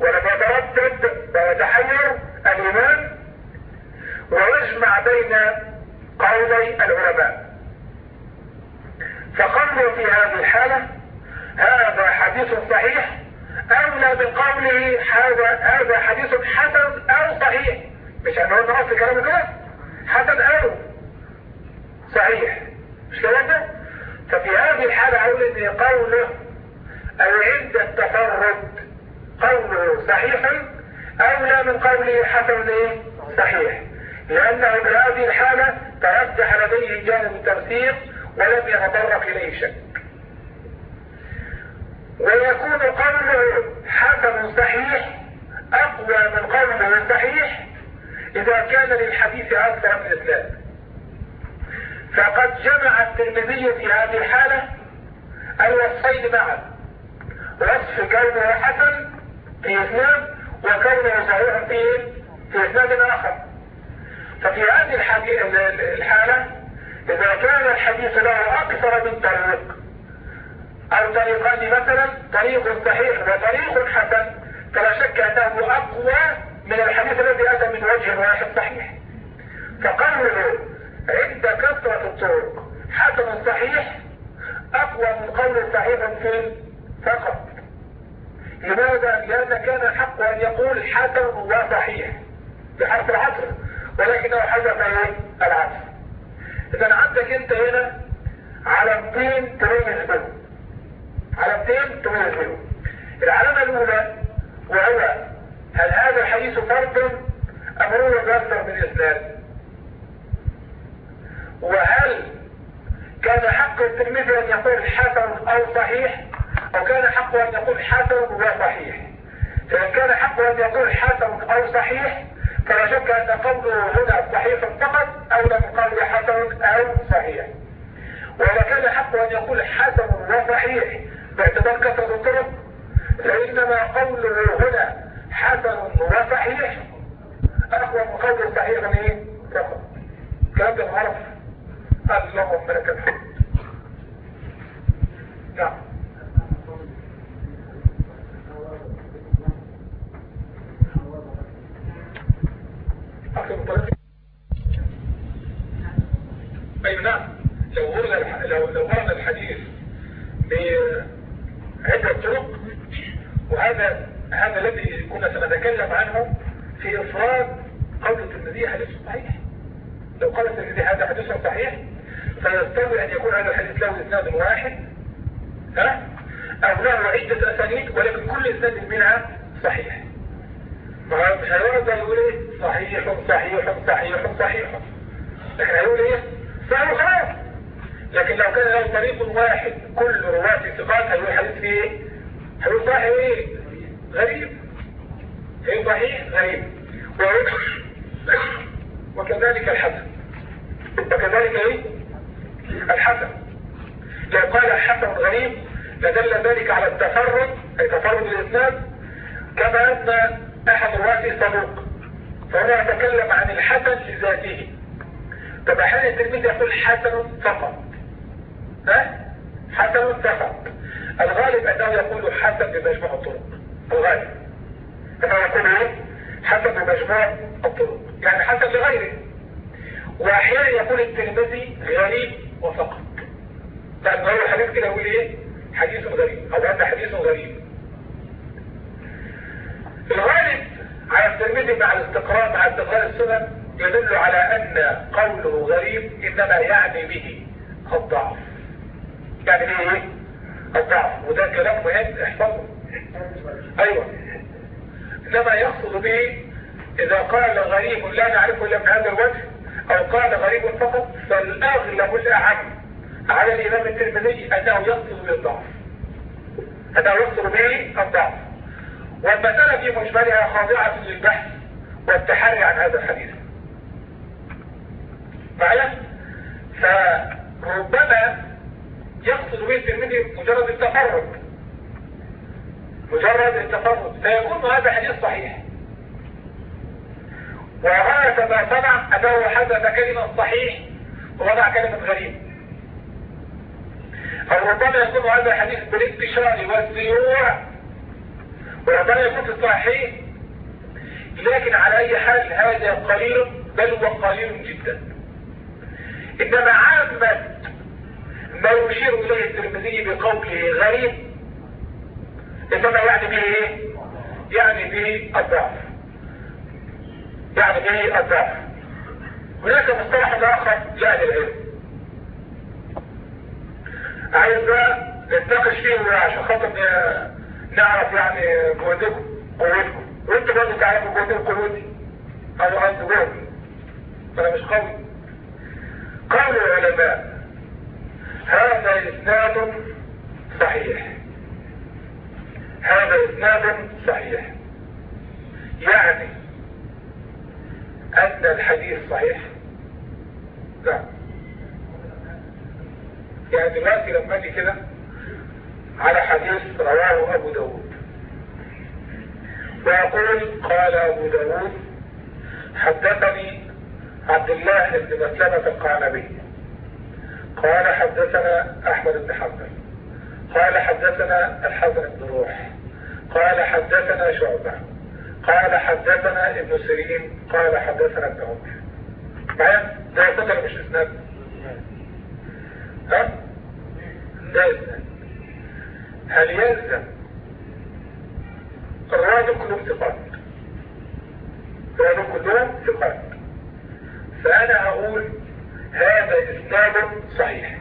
ولم يتردد ويتحير الإمام ويجمع بين قولي العلماء فقالوا في هذه الحالة هذا حديث صحيح أولى من قوله هذا هذا حديث حسن أو صحيح؟ مش أنه هو نص كلامه كده حسن أو صحيح. مش كده ده؟ ففي هذه الحالة أقول إن قوله أو عند التفرد. قوله صحيح أولى من قوله حسن إيه؟ صحيح. لأنه في هذه الحالة ترجح لديه جانب التفسير ولم يتطرق إليه شك. ويكون قوله حسن صحيح أقوى من قوله صحيح إذا كان للحديث أكثر من إسلام فقد جمع الترمذي في هذه الحالة الوصفين معا. وصف كونه حسن في إسلام وكونه صحيح في في إسناد آخر. ففي هذه الحالة إذا كان الحديث له أكثر من طريق أو طريقان مثلا طريق صحيح وطريق حسن. فلا شك أنه أقوى من الحديث الذي أتى من وجه واحد صحيح. فقوله عند كثرة الطرق حسن صحيح أقوى من قول صحيح في فقط. لماذا؟ لأن كان حق أن يقول حسن وصحيح بحرف العصر ولكنه حذف إيه؟ العصر إذا عندك أنت هنا علامتين تميز بينهم علامتين تميز بينهم العلامة الأولى وهو هل هذا الحديث فرد أم هو بأكثر من إسناد؟ وهل كان حق التلميذ أن يقول حسن أو صحيح؟ أو كان حقه أن يقول حسن وصحيح فإن كان حقه أن يقول حسن أو صحيح فلا شك أن قوله هنا صحيح فقط أو لم يقل حسن أو صحيح. وإذا كان حقه أن يقول حسن وصحيح باعتبار كثرة الطرق فإنما قوله هنا حسن وصحيح. أقوى من قول صحيح إيه؟ فقط كلام ده اللهم لك الحمد نعم أكثر من طريق أي نعم لو ورد الح... لو لو ورد الحديث بعدة طرق وهذا هذا الذي كنا سنتكلم عنه في إفراد قول الترمذي حديث صحيح لو قال الترمذي هذا حديث صحيح فيستوي أن يكون هذا الحديث له إسناد واحد ها أو له عدة أسانيد ولكن كل إسناد منها صحيح مش هيورد يقول إيه صحيح صحيح صحيح صحيح لكن هيقول إيه صحيح خلاص لكن لو كان له طريق واحد كل رواة ثقات هيقول حديث فيه. إيه هيقول صحيح إيه غريب. هيقول صحيح غريب. وكذلك الحسن. وكذلك إيه؟ الحسن. لو قال حسن غريب لدل ذلك على التفرد أي تفرد الاسناد كما أن أحد الرواة صدوق فهنا يتكلم عن الحسن لذاته طب أحيانا التلميذ يقول حسن فقط. حسن فقط الغالب أنه يقول حسن بمجموع الطرق. الغالب. انه يقول حسن بمجموع الطرق. يعني حسن لغيره وأحيانا يقول الترمذي غريب وفقط لأن هو حديث كده يقول إيه؟ حديث غريب. أو ان حديث غريب. الغالب على الترمذي مع الاستقراء مع استقراء السنن يدل على أن قوله غريب إنما يعني به الضعف. يعني إيه؟ الضعف وده كلام مهم احفظه. أيوه. إنما يقصد به إذا قال غريب لا نعرفه إلا من هذا الوجه أو قال غريب فقط فالأغلب الاعم على الإمام الترمذي أنه يقصد بالضعف. أنه يقصد به الضعف. والمسألة في مجملها خاضعة للبحث والتحري عن هذا الحديث. معنا فربما يقصد به الترمذي مجرد التفرد مجرد التفرد فيكون هذا حديث صحيح. وغاية ما سمع أنه حدث كلمة صحيح ووضع كلمة غريب. أو ربما يكون هذا الحديث بالانتشار والسيوع وربما يكون في الصحيح. لكن على أي حال هذا قليل بل هو قليل جدا. إنما عامة ما يشير إليه الترمذي بقوله غريب. إنما يعني به إيه؟ يعني به الضعف. يعني به الضعف. هناك مصطلح آخر لأهل العلم. عايز نتناقش فيه عشان خاطر نعرف يعني قوتكم قوتكم. وانتوا برضه تعرفوا قوتكم قوتي أو أنتوا قوتي فانا مش قوي. قال العلماء هذا إسناد صحيح. هذا إسناد صحيح. يعني أن الحديث صحيح؟ لا. يعني دلوقتي لما أجي كده على حديث رواه أبو داود. ويقول قال أبو داود حدثني عبد الله بن مسلمة القعنبي. قال حدثنا أحمد بن حنبل. قال حدثنا الحسن بن روح. قال حدثنا شعبة. قال حدثنا ابن سيرين. قال حدثنا ابن عمر. معايا؟ ده سكر مش إسناد. ها؟ ده إسناد. هل يلزم الراجل كلهم ثقات؟ الراجل كلهم ثقات. فأنا هقول هذا إسناد صحيح.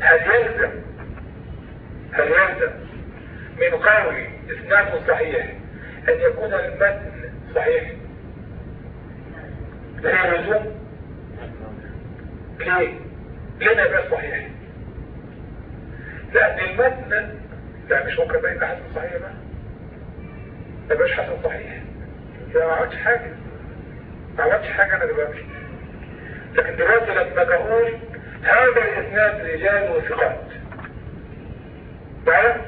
هل يلزم هل يلزم من قول إسناد صحيح أن يكون المتن صحيح؟ لا لزوم ليه؟ ما يبقاش صحيح. لأن المتن لا مش ممكن يبقى حسن صحيح بقى. ما حسن صحيح. لا ما عملتش حاجة. ما عملتش حاجة أنا دلوقتي. دلوقتي لما بقول هذا الإسناد رجال وثقات. معايا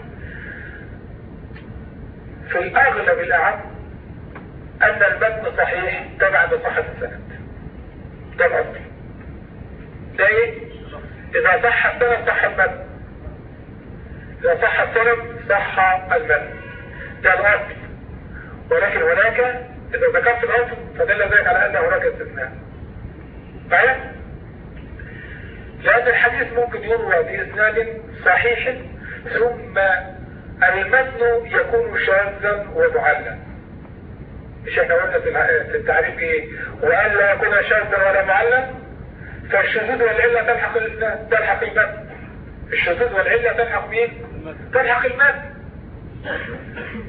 في الأغلب الأعم أن المتن صحيح تبع لصحة السند. الاصل ده إيه إذا صح السند صح المتن إذا صح السند صح المتن ده الأصل. ولكن هناك إذا ذكرت الأصل فدل ذلك على أن هناك استثناء. معايا؟ لأن الحديث ممكن يروى بإسناد صحيح ثم المتن يكون شاذا ومعلم. مش إحنا قلنا في التعريف إيه؟ وقال لا يكون شاذا ولا معلم فالشذوذ والعلة تلحق تلحق المتن الشذوذ والعلة تلحق مين؟ تلحق المتن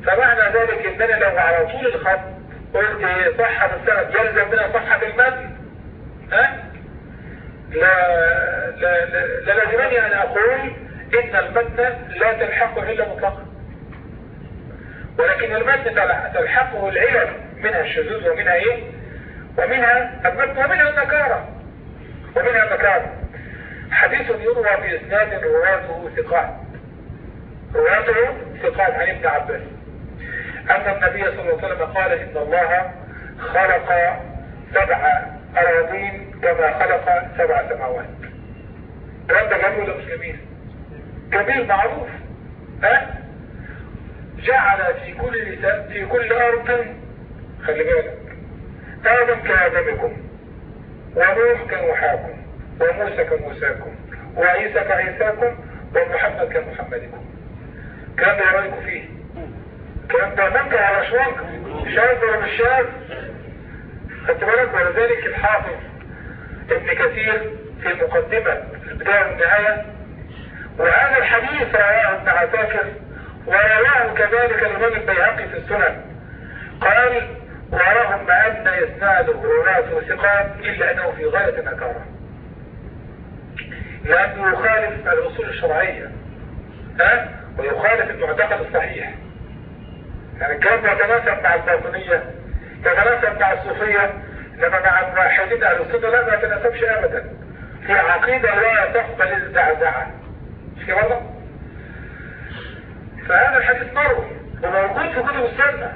فمعنى ذلك إننا لو على طول الخط قلت صحة السند يلزم منها صحة المتن لا لا لا لازمني أن أقول إن المتن لا تلحقه إلا مطلقا. ولكن المتن تلحقه العلل منها الشذوذ ومنها إيه؟ ومنها المتن ومنها النكارة ومنها النكارة حديث يروى باسناد رواته ثقات. رواته ثقات عن ابن عباس. أن النبي صلى الله عليه وسلم قال إن الله خلق سبع اراضين كما خلق سبع سماوات. الكلام ده جميل ولا مش جميل؟ جميل معروف. ها؟ جعل في كل في كل أرض خلي بالك آدم كآدمكم ونوح كنوحاكم وموسى كموساكم وعيسى كعيساكم ومحمد كمحمدكم. الكلام ده رأيكم فيه؟ الكلام ده منكر على شوانك شاذ ولا مش شاذ خدت بالك ولذلك الحافظ ابن كثير في مقدمة البداية والنهاية وهذا الحديث رواه ابن عساكر ورواه كذلك الإمام البيهقي في السنن. قال ورغم أن إسناده رواته ثقات إلا أنه في غاية النكارة. لأنه يخالف الأصول الشرعية ها؟ ويخالف المعتقد الصحيح. يعني الكلام يتناسب مع الباطنية؟ يتناسب مع الصوفية لما مع الموحدين أهل السنة لا ما يتناسبش ابدا في عقيدة لا تقبل الزعزعة مش كده والله فهذا الحديث مروي وموجود في كتب السنة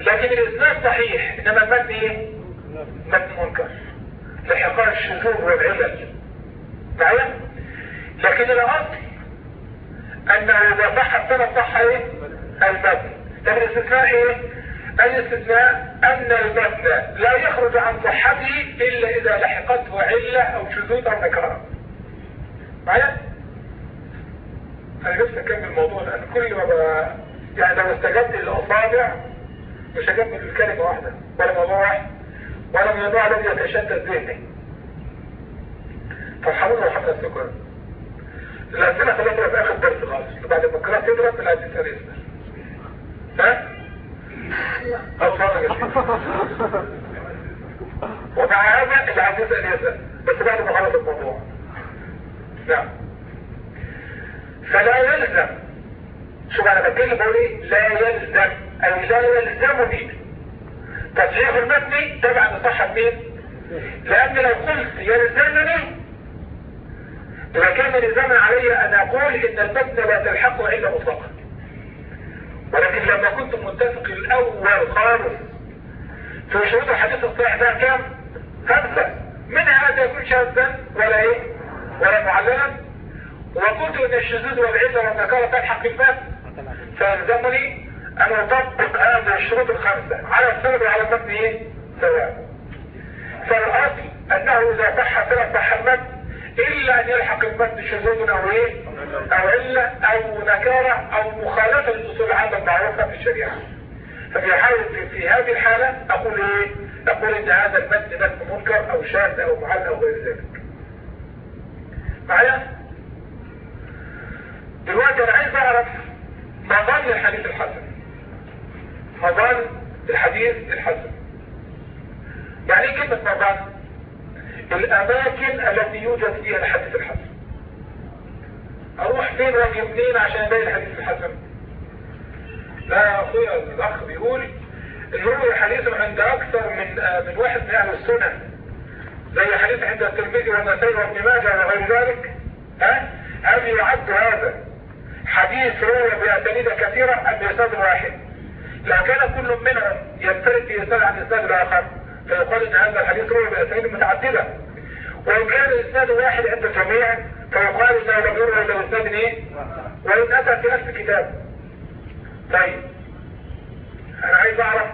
لكن الإسناد صحيح إنما المتن إيه؟ متن منكر لحقاء الشذوذ والعلل معايا؟ لكن الأصل أنه إذا صح السند صح إيه؟ المتن لكن الاستثناء إيه؟ الاستثناء أن المتن لا يخرج عن صحته إلا إذا لحقته علة أو شذوذ أو نكران معايا؟ أنا بس أكمل الموضوع لأن كل ما ب... يعني لو استجبت للأصابع مش هكمل الكلمة واحدة. ولا موضوع واحد. ولا موضوع الذي يتشتت ذهني فارحمونا وارحمنا السكر الأسئلة خليها في آخر درس خالص. بعد ما الكلاس يضرب الأسئلة يسأل. ها؟ ومع هذا اللي عايز يسأل بس بعد ما خلص الموضوع نعم فلا يلزم شوف أنا بتكلم بقول إيه لا يلزم اي لا يلزمني تصحيح المتن تبع لصحة مين لأن لو قلت يلزمني لكان لزاما علي أن أقول إن المتن لا تلحقه الا مطلقا ولكن لما كنت متفق الأول خالص. في شروط الحديث الصحيح ده كام خمسة. منها لا يكون شاذا ولا إيه؟ ولا معللا؟ وقلت إن الشذوذ والعزة والنكارة تلحق المتن فيلزمني أن أطبق هذه الشروط الخمسة. على السند وعلى المتن إيه؟ سواء. فالأصل أنه إذا صح سند صح المتن إلا أن يلحق المتن شذوذ أو إيه؟ أو علة أو نكارة أو مخالفة للأصول العامة المعروفة في الشريعة. ففي حالة في هذه الحالة أقول إيه؟ نقول إن هذا المتن متن منكر أو شاذ أو معل أو غير ذلك. معايا؟ دلوقتي أنا عايز أعرف مظان الحديث الحسن. مظان الحديث الحسن. يعني إيه كلمة مظان الأماكن التي يوجد فيها الحديث الحسن. أروح فين وأجي منين عشان ألاقي الحديث الحسن؟ لا يا أخويا الأخ بيقول هو حديث عند أكثر من آه، من واحد من أهل السنن زي حديث عند الترمذي والنسائي وابن ماجه وغير ذلك. ها؟ هل يعد هذا حديث روى بأسانيد كثيرة ام باسناد واحد. لو كان كل منهم ينفرد باسناد عن الاسناد الآخر. فيقال إن هذا الحديث روى باسانيد متعددة. وإن كان الإسناد واحد عند الجميع فيقال إنه لم يروى الا باسناد إيه؟ وإن أتى في نفس الكتاب. طيب. أنا عايز أعرف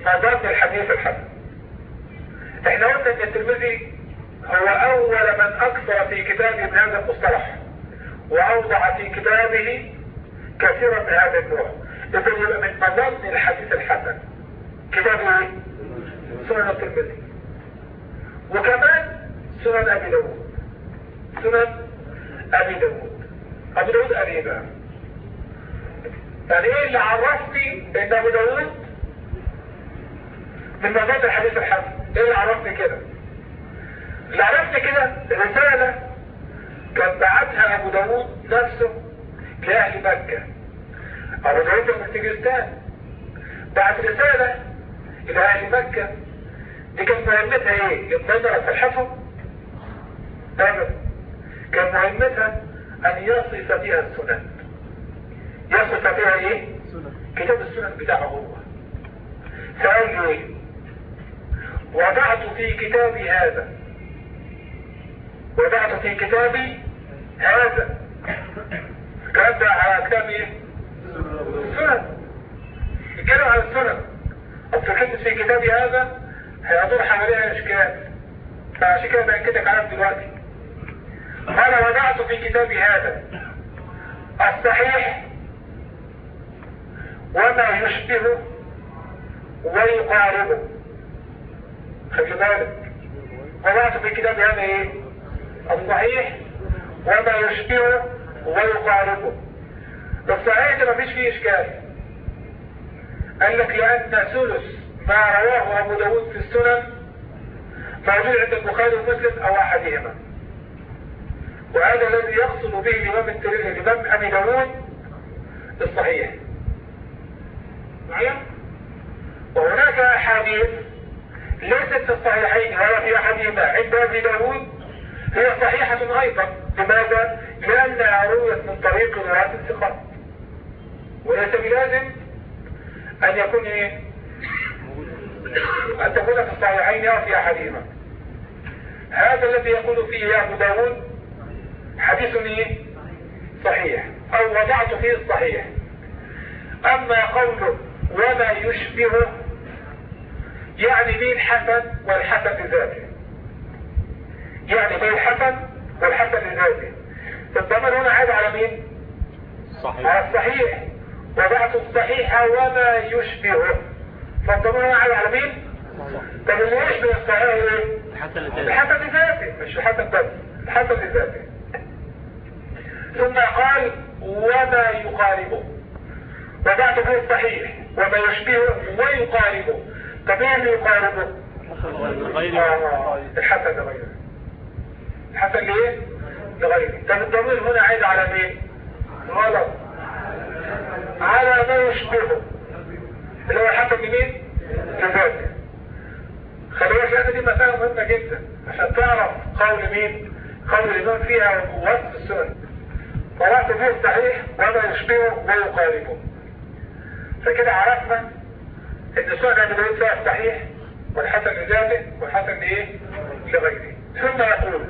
مضاد الحديث الحسن. إحنا قلنا إن الترمذي هو أول من أكثر في كتابه من هذا المصطلح وأوضع في كتابه كثيرا من هذا النوع. اذا يبقى من مضاد الحديث الحسن. كتاب إيه؟ سنن الترمذي. وكمان سنن أبي داود. سنن أبي داود. أبي داود قريبا يعني إيه اللي عرفني إن أبو داود؟ من مضاد الحديث الحسن إيه اللي عرفني كده؟ اللي عرفني كده رسالة كان بعتها أبو داود نفسه لأهل مكة. أبو داود من سجستان بعت رسالة إلى أهل مكة. دي كانت مهمتها إيه؟ يتنظر صحتهم ابدا كان مهمتها أن يصف فيها السنن. يصف فيها إيه؟ كتاب السنن بتاعه هو فقال له إيه؟ وضعت في كتابي هذا. وضعت في كتابي هذا. الكلام ده على كتاب إيه؟ السنن الكلام على السنن. افتكرت في كتابي هذا. هيدور حواليها أشكال. فعشان كده بأكدك عليها دلوقتي. أنا وضعت في كتابي هذا. الصحيح وما يشبهه ويقاربه خلي بالك. وضعت في كتاب هذا إيه؟ الصحيح وما يشبهه ويقاربه الصحيح ده مفيش فيه إشكال. قال لك لأن ثلث ما رواه أبو داود في السنن موجود عند البخاري ومسلم أو أحدهما؟ وهذا الذي يقصد به الإمام الترمذي الامام أبي داود الصحيح. وهناك أحاديث ليست في الصحيحين ولا في أحدهما. عند أبي داود هي صحيحة أيضا. لماذا؟ لانها رويت من طريق رواة الثقات وليس بلازم أن يكون إيه؟ ان تكون في الصحيحين أو في أحدهما. هذا الذي يقول فيه أبو داود حديث إيه؟ صحيح. أو وضعت فيه الصحيح. أما قوله وما يشبهه يعني به الحسن والحسن لذاته يعني به الحسن والحسن لذاته الضمير هنا عاد على مين؟ صحيح. على الصحيح. وضعت الصحيح وما يشبهه. هنا عاد على مين؟ طب اللي يشبه الصحيح إيه؟ الحسن لذاته مش الحسن بس الحسن لذاته ثم قال وما يقاربه. وضعت فيه الصحيح وما يشبهه ويقاربه. طب إيه اللي يقاربه؟ آه، الحسن لغيره الحسن ليه؟ لغيره طب الضمير هنا عايد على مين؟ غلط. على ما يشبهه. اللي هو الحسن لمين لذاته خلي بالك دي مسألة مهمة جدا عشان تعرف قول مين قول الإمام فيها ووصف السنن ووصف فيه الصحيح وما يشبهه ويقاربه فكده عرفنا إن سنن ابي داود فيها الصحيح والحسن لذاته والحسن لإيه؟ لغيره. ثم يقول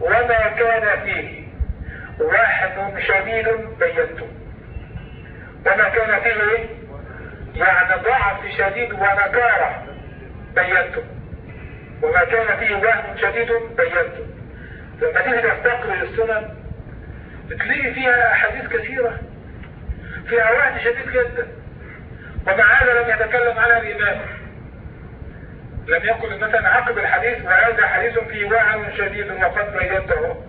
وما كان فيه واحد شديد بينته وما كان فيه إيه؟ يعني ضعف شديد ونكارة بينته وما كان فيه وهم شديد بينته لما تيجي تستقرئ السنن بتلاقي فيها أحاديث كثيرة. فيها وهم شديد جدا. ومع هذا لم يتكلم عنها الإمام. لم يقل مثلا عقب الحديث وهذا حديث فيه وعن شديد وقد بينته.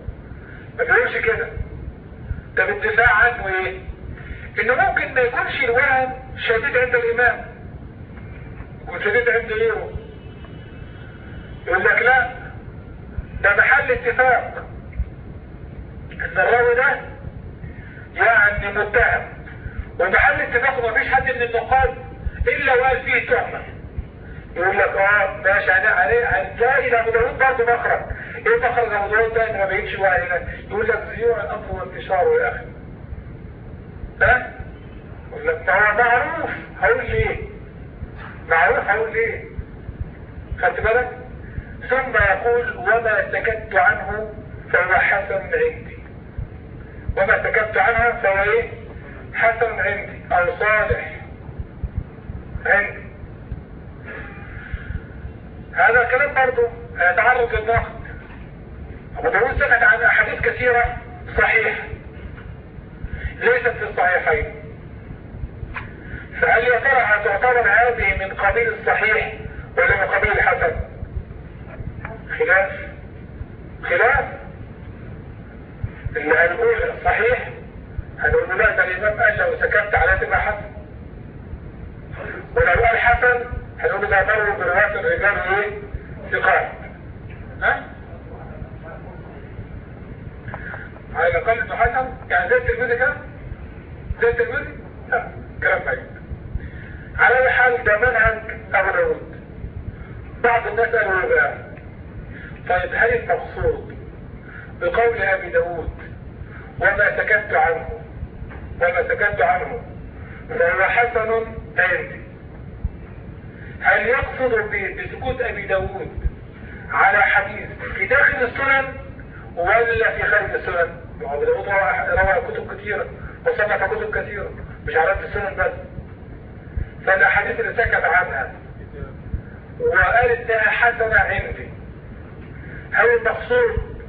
ما بيقولش كده. ده بالدفاع عنه إيه؟ إنه ممكن ما يكونش الوهم شديد عند الامام يكون شديد عند غيره. يقول لك لا ده محل اتفاق. إن الراوي ده يعني متهم. ومحل اتفاق ما فيش حد من النقاد إلا وقال فيه تهمه يقول لك آه ماشي أنا عليه هنلاقي ده أبو داوود برضه مخرج. إيه مخرج أبو داوود ده؟ ما بيجيش وعي يقول لك زيوع الانف وانتشاره يا أخي. لك ما هو معروف هقول ليه معروف هقول ليه خدت بالك؟ ثم يقول وما سكت عنه فهو حسن عندي. وما سكت عنه فهو إيه؟ حسن عندي. أو صالح عندي. هذا الكلام برضه يتعرض للنقد أبو داود سكت عن أحاديث كثيرة صحيحة. ليست في الصحيحين. فهل يا ترى هتعتبر هذه من قبيل الصحيح ولا من قبيل الحسن؟ خلاف. خلاف. اللي هنقول صحيح هنقول لا ده الإمام قال لو سكت على تبقى حسن. ولو قال حسن هنقول ده مر برواية الرجال إيه؟ ثقات. ها؟ على الاقل انه حسن يعني زي الترمذي كده؟ زي الترمذي لا كلام بعيد. على أي حال ده منهج ابو داود بعض الناس قالوا بقى طيب هل المقصود بقول أبي داود وما سكت عنه؟ وما سكت عنه فهو حسن عندي. هل يقصد بسكوت أبي داود على حديث في داخل السنن ولا في خارج السنن؟ ابو داود روى كتب كثيرة. وصنف كتب كثيرة مش على السنن بس فالاحاديث اللي سكت عنها. وقال انها حسنة عندي. هل المقصود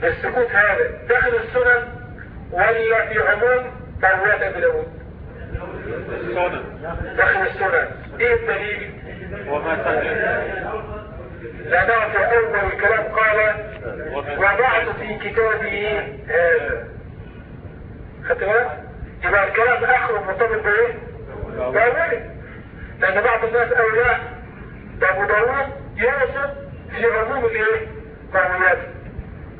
بالسكوت هذا داخل السنن ولا في عموم مرويات أبي داود؟ داخل السنن. إيه الدليل؟ وما لنا في أول الكلام قال. وضعت في كتابه هذا. يبقى الكلام اخره مرتبط بإيه؟ باولي لأن بعض الناس ده أبو داوود يقصد في عموم الإيه؟ مرويات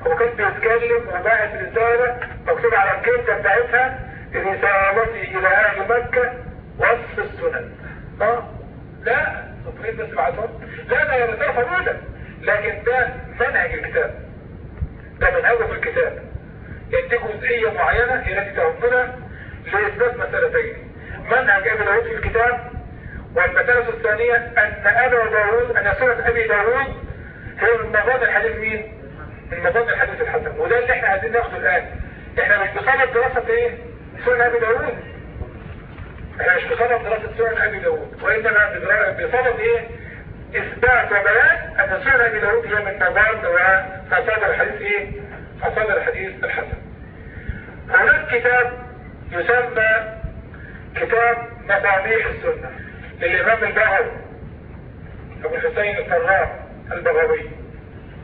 هو كان بيتكلم وباعت رسالة مكتوب على الكلمة بتاعتها رسالتي إلى أهل مكة وصف السنن. آه. لا. تطريد بس بعدهم لا ده رسالة فرودة لكن ده منهج الكتاب. ده منهجه في الكتاب. يدي جزئية معينة التي تهمنا لإثبات مسألتين منهج أبي داود في الكتاب والمسألة الثانية أن أبا داود أن سنة أبي داود هي من مضاد الحديث مين؟ من مضاد الحديث الحسن وده اللي إحنا عايزين ناخده الآن إحنا مش بصدد دراسة إيه؟ سنة أبي داود إحنا مش بصدد دراسة سنة أبي داود وإنما بصدد إيه؟ إثبات وبيان أن سنة أبي داود هي من مضاد ومصادر الحديث إيه؟ مصادر الحديث الحسن. هناك كتاب يسمى كتاب مصابيح السنة للإمام البغوي أبو الحسين الفراء البغوي.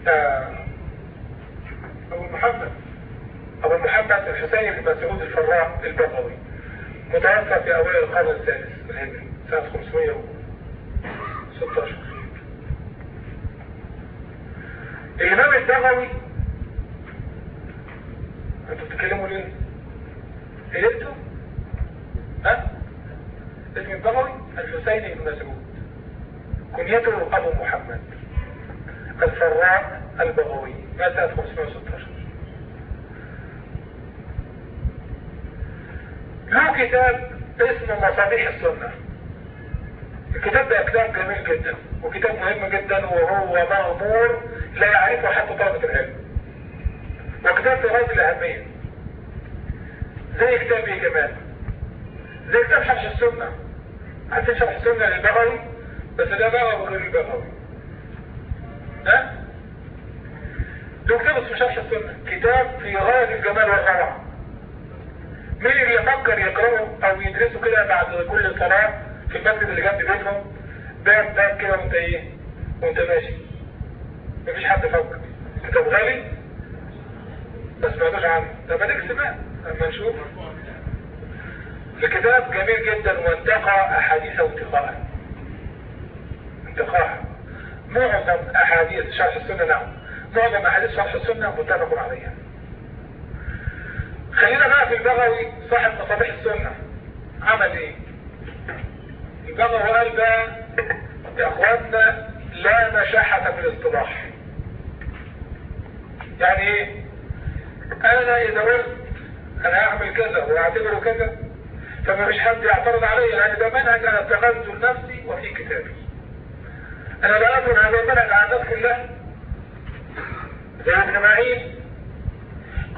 آه، أبو محمد. أبو محمد الحسين بن مسعود الفراء البغوي. متوفى في أوائل القرن السادس الهجري سنة 516 الإمام البغوي أنتوا بتتكلموا ليه؟ قلتوا؟ ها؟ اسم البغوي الحسين بن مسعود كنيته أبو محمد الفراء البغوي مات سنة 516 له كتاب اسمه مصابيح السنة الكتاب ده كتاب جميل جدا وكتاب مهم جدا وهو مغمور لا يعرفه حتى طلبة العلم في غاية الأهمية. زي كتاب إيه كمان. زي كتاب شرح السنة. عارفين شرح السنة للبغوي بس ده بغوي غير البغوي. ها؟ له كتاب اسمه شرح السنة. كتاب في غاية الجمال والروعة مين اللي يفكر يقرأه أو يدرسه كده بعد كل صلاة في المسجد اللي جنب بيتهم؟ باب باب كده وانت إيه وانت ماشي مفيش حد انت ابو غالي. ما سمعتوش عنه. طب اديك سمعت أما نشوف. الكتاب جميل جدا وانتقى أحاديثه انتقاء. انتقاء. معظم أحاديث شرح السنة نعم. معظم أحاديث شرح السنة متفق عليها. خلينا بقى في البغوي صاحب مصابيح السنة. عمل إيه؟ البغوي قال بقى يا إخواننا لا مشاحة في الاصطلاح. يعني إيه؟ أنا اذا قلت أنا هعمل كذا وأعتبره كذا فما فيش حد يعترض علي لأن ده منهج أنا اتخذته لنفسي وفي كتابي. أنا اظن هذا المنهج على الناس كلها زي ابن معين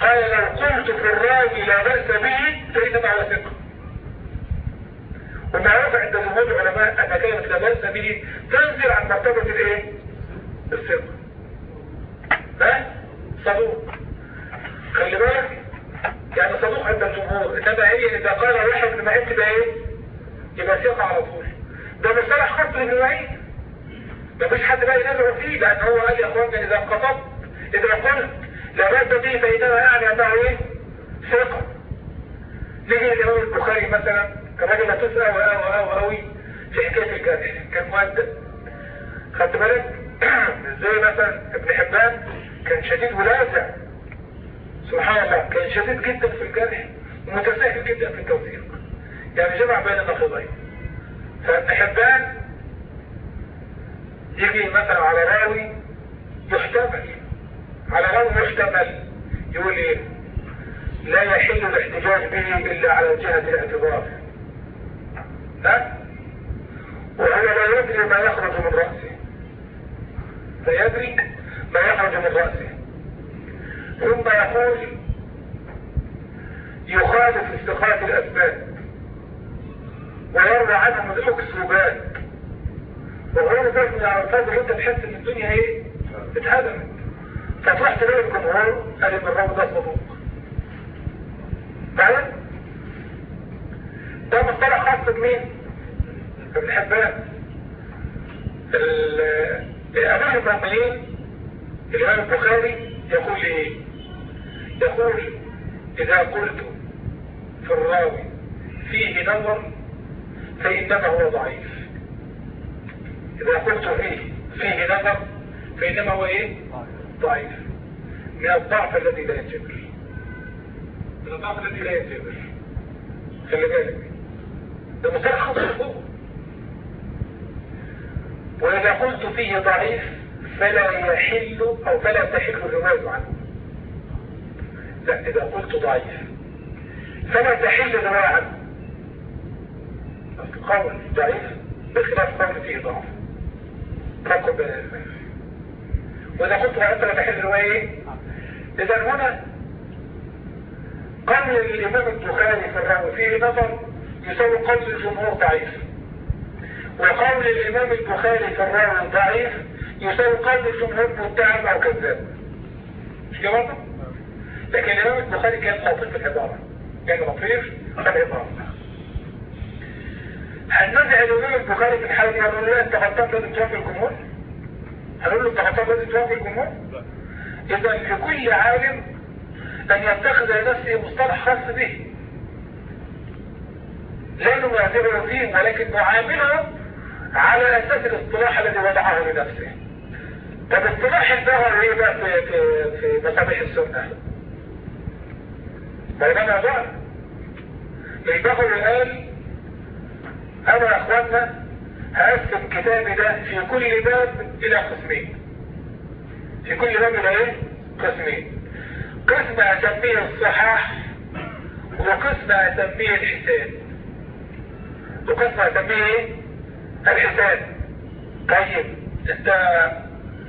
قال لو قلت في الراوي لا بأس به فإنما هو ثقة. ومعروف عند جمهور العلماء أن كلمة لا بأس به تنزل عن مرتبة الإيه؟ الثقة. ها؟ صدوق. خلي بالك. يعني صدوق عند الجمهور. إنما هي إذا قال واحد من معين تبقى إيه؟ يبقى ثقة على طول. ده مصطلح خاص لابن معين مفيش حد بقى ينازع فيه. لأن هو قال يا اخوانا إذا انقطبت إذا قلت لا بأس به فإنما يعني أنه إيه؟ ثقة نيجي الإمام البخاري مثلا كراجل هتسأل أو أو أو أوي في حكاية الجرح. كان مؤدب. خدت بالك؟ زي مثلا ابن حبان كان شديد ولازع سبحان الله كان شديد جدا في الجرح ومتساهل جدا في التوثيق. يعني جمع بين النقيضين فابن حبان يجي مثلا على راوي يحتمل على راوي محتمل يقول إيه لا يحل الاحتجاج به إلا على جهة الاعتبار. ها؟ وهو لا يدري ما يخرج من رأسه. لا يدري ما يخرج من رأسه. ثم يقول يخالف استقامة الأسباب ويروى عنهم الأكسوبات وغير ذلك من الألفاظ انت تحس إن الدنيا إيه؟ اتهدمت. فتروح تلاقي الجمهور قال إن الراوي ده صدوق. فعلا؟ ده مصطلح خاص بمين؟ ابن حبان. امام المؤمنين الإمام البخاري يقول إيه؟ يقول إذا قلت في الراوي فيه نظر فانما هو ضعيف. إذا قلت فيه فيه نظر فانما هو إيه؟ ضعيف. من الضعف الذي لا ينجبر من الضعف الذي لا ينجبر خلي بالك. ده خاص فوق وإذا قلت فيه ضعيف فلا يحل أو فلا تحل الرواية عنه. لا إذا قلت ضعيف. فلا تحل الرواية عنه قول ضعيف بخلاف قول فيه ضعف. المال وإذا قلت ضعيف فلا تحل الرواية إذا هنا قول الإمام البخاري في الراوي فيه نظر يساوي قول الجمهور ضعيف. وقول الإمام البخاري في الراوي ضعيف يساوي قول الجمهور متهم أو كذاب. مش كده؟ لكن الإمام البخاري كان لطيف العبارة. كان لطيف العبارة. هل نزع الإمام البخاري في الحالة دي هنقول له أنت لازم توافق الجمهور؟ هنقول له أنت لازم توافق الجمهور؟ إذا لكل عالم أن يتخذ لنفسه مصطلح خاص به. لا نعتبره فيه ولكن نعامله على أساس الاصطلاح الذي وضعه لنفسه. طب اصطلاح البغر إيه بقى في في في مسامح السنة؟ بينما بقى البغر قال أنا يا اخوانا هقسم كتابي ده في كل باب إلى قسمين. في كل باب إلى إيه؟ قسمين. قسم أسميه الصحاح وقسم أسميه الحساب. وقسم أسميه إيه؟ الحساب. طيب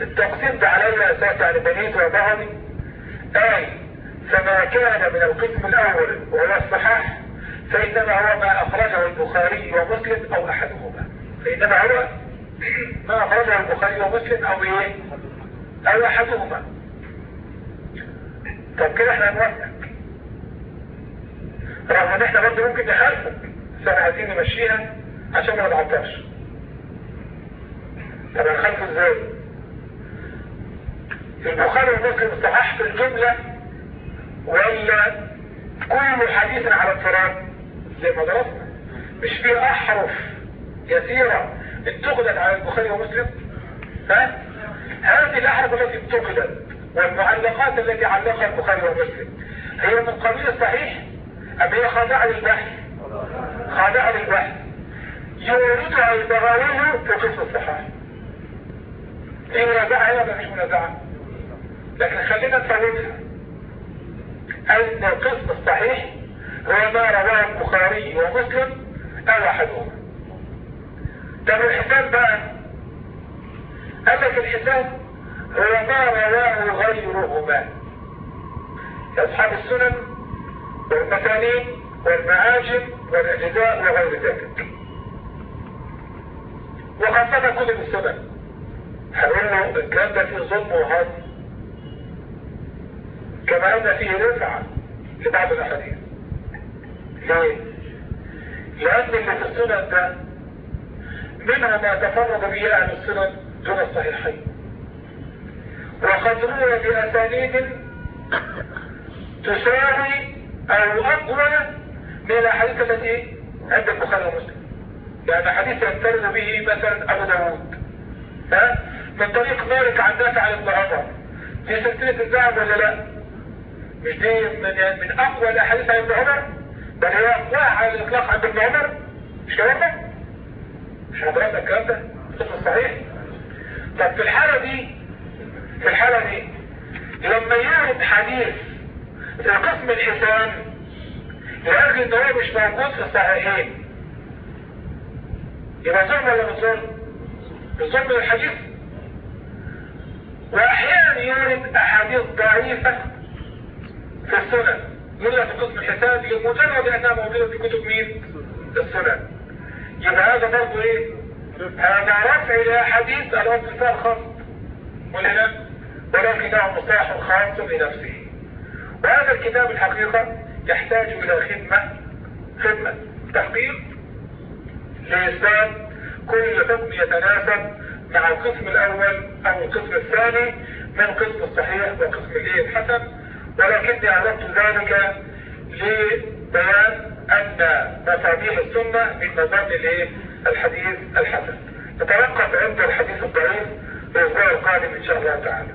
التقسيم ده علي أساس يعني بنيت وبعضي قال فما كان من القسم الأول وهو الصحاح فإنما هو ما أخرجه البخاري ومسلم أو أحدهما. فإنما هو ما أخرجه البخاري ومسلم أو إيه؟ أو أحدهما. طب كده إحنا نوثق رغم إن إحنا برضه ممكن نخالفك بس إحنا عايزين نمشيها عشان ما نتعطلش. طب هنخلفه إزاي؟ البخاري ومسلم صحاح في الجملة ولا كل حديث على انفراد زي ما درسنا. مش في أحرف يسيرة اتخذت على البخاري ومسلم؟ ها؟ هذه الأحرف التي اتخذت والمعلقات التي علقها البخاري ومسلم هي من قبيل الصحيح أم هي خاضعة للبحث؟ خاضعة للبحث. يوردها البغاوي في قسم الصحاح في منازعة ولا مش منازعة. لكن خلينا نفهمها. أن القسم الصحيح هو ما رواه البخاري ومسلم أو أحدهما طب الحساب بقى. قال لك الحساب هو ما رواه غيرهما. أصحاب السنن والمسانيد والمعاجم والأجزاء وغير ذلك. وخاصة كتب السنن. هنقول له الكلام ده فيه ظلم وهدم كما أن فيه رفعة لبعض الأحاديث. ليه؟ لأن اللي في السنن ده منها ما تفرد به أهل السنن دون الصحيحين. وقد روي بأسانيد تساوي أو أقوى من الأحاديث التي عند البخاري ومسلم. يعني حديث ينفرد به مثلا أبو داود. ها؟ من طريق مالك عن نافع عن ابن عمر. في سلسلة الذهب ولا لا؟ مش دي من من أقوى الأحاديث عن ابن عمر بل هي أقواها على الإطلاق عند ابن عمر مش كلام ده؟ مش هدرسنا الكلام ده؟ القسم الصحيح؟ طب في الحالة دي في الحالة دي لما يورد حديث في قسم الحسان لأجل ان هو مش موجود في الصحيحين يبقى ظلم ولا مش ظلم؟ الظلم الحديث وأحيانا يورد أحاديث ضعيفة في السنن يورد في قسم الحسان لمجرد أنها موجودة في كتب مين؟ السنن يبقى هذا برضه إيه؟ هذا رفع لاحاديث الانتصار خاص ولا لا؟ ولكنه مصاح خاص بنفسه وهذا الكتاب الحقيقة يحتاج إلى خدمة خدمة تحقيق لإثبات كل حكم يتناسب مع القسم الأول أو القسم الثاني من قسم الصحيح وقسم الإيه الحسن ولكني أردت ذلك لبيان أن مصابيح السنة من مظن الحديث الحسن. نتوقف عند الحديث الضعيف الأسبوع القادم إن شاء الله تعالى.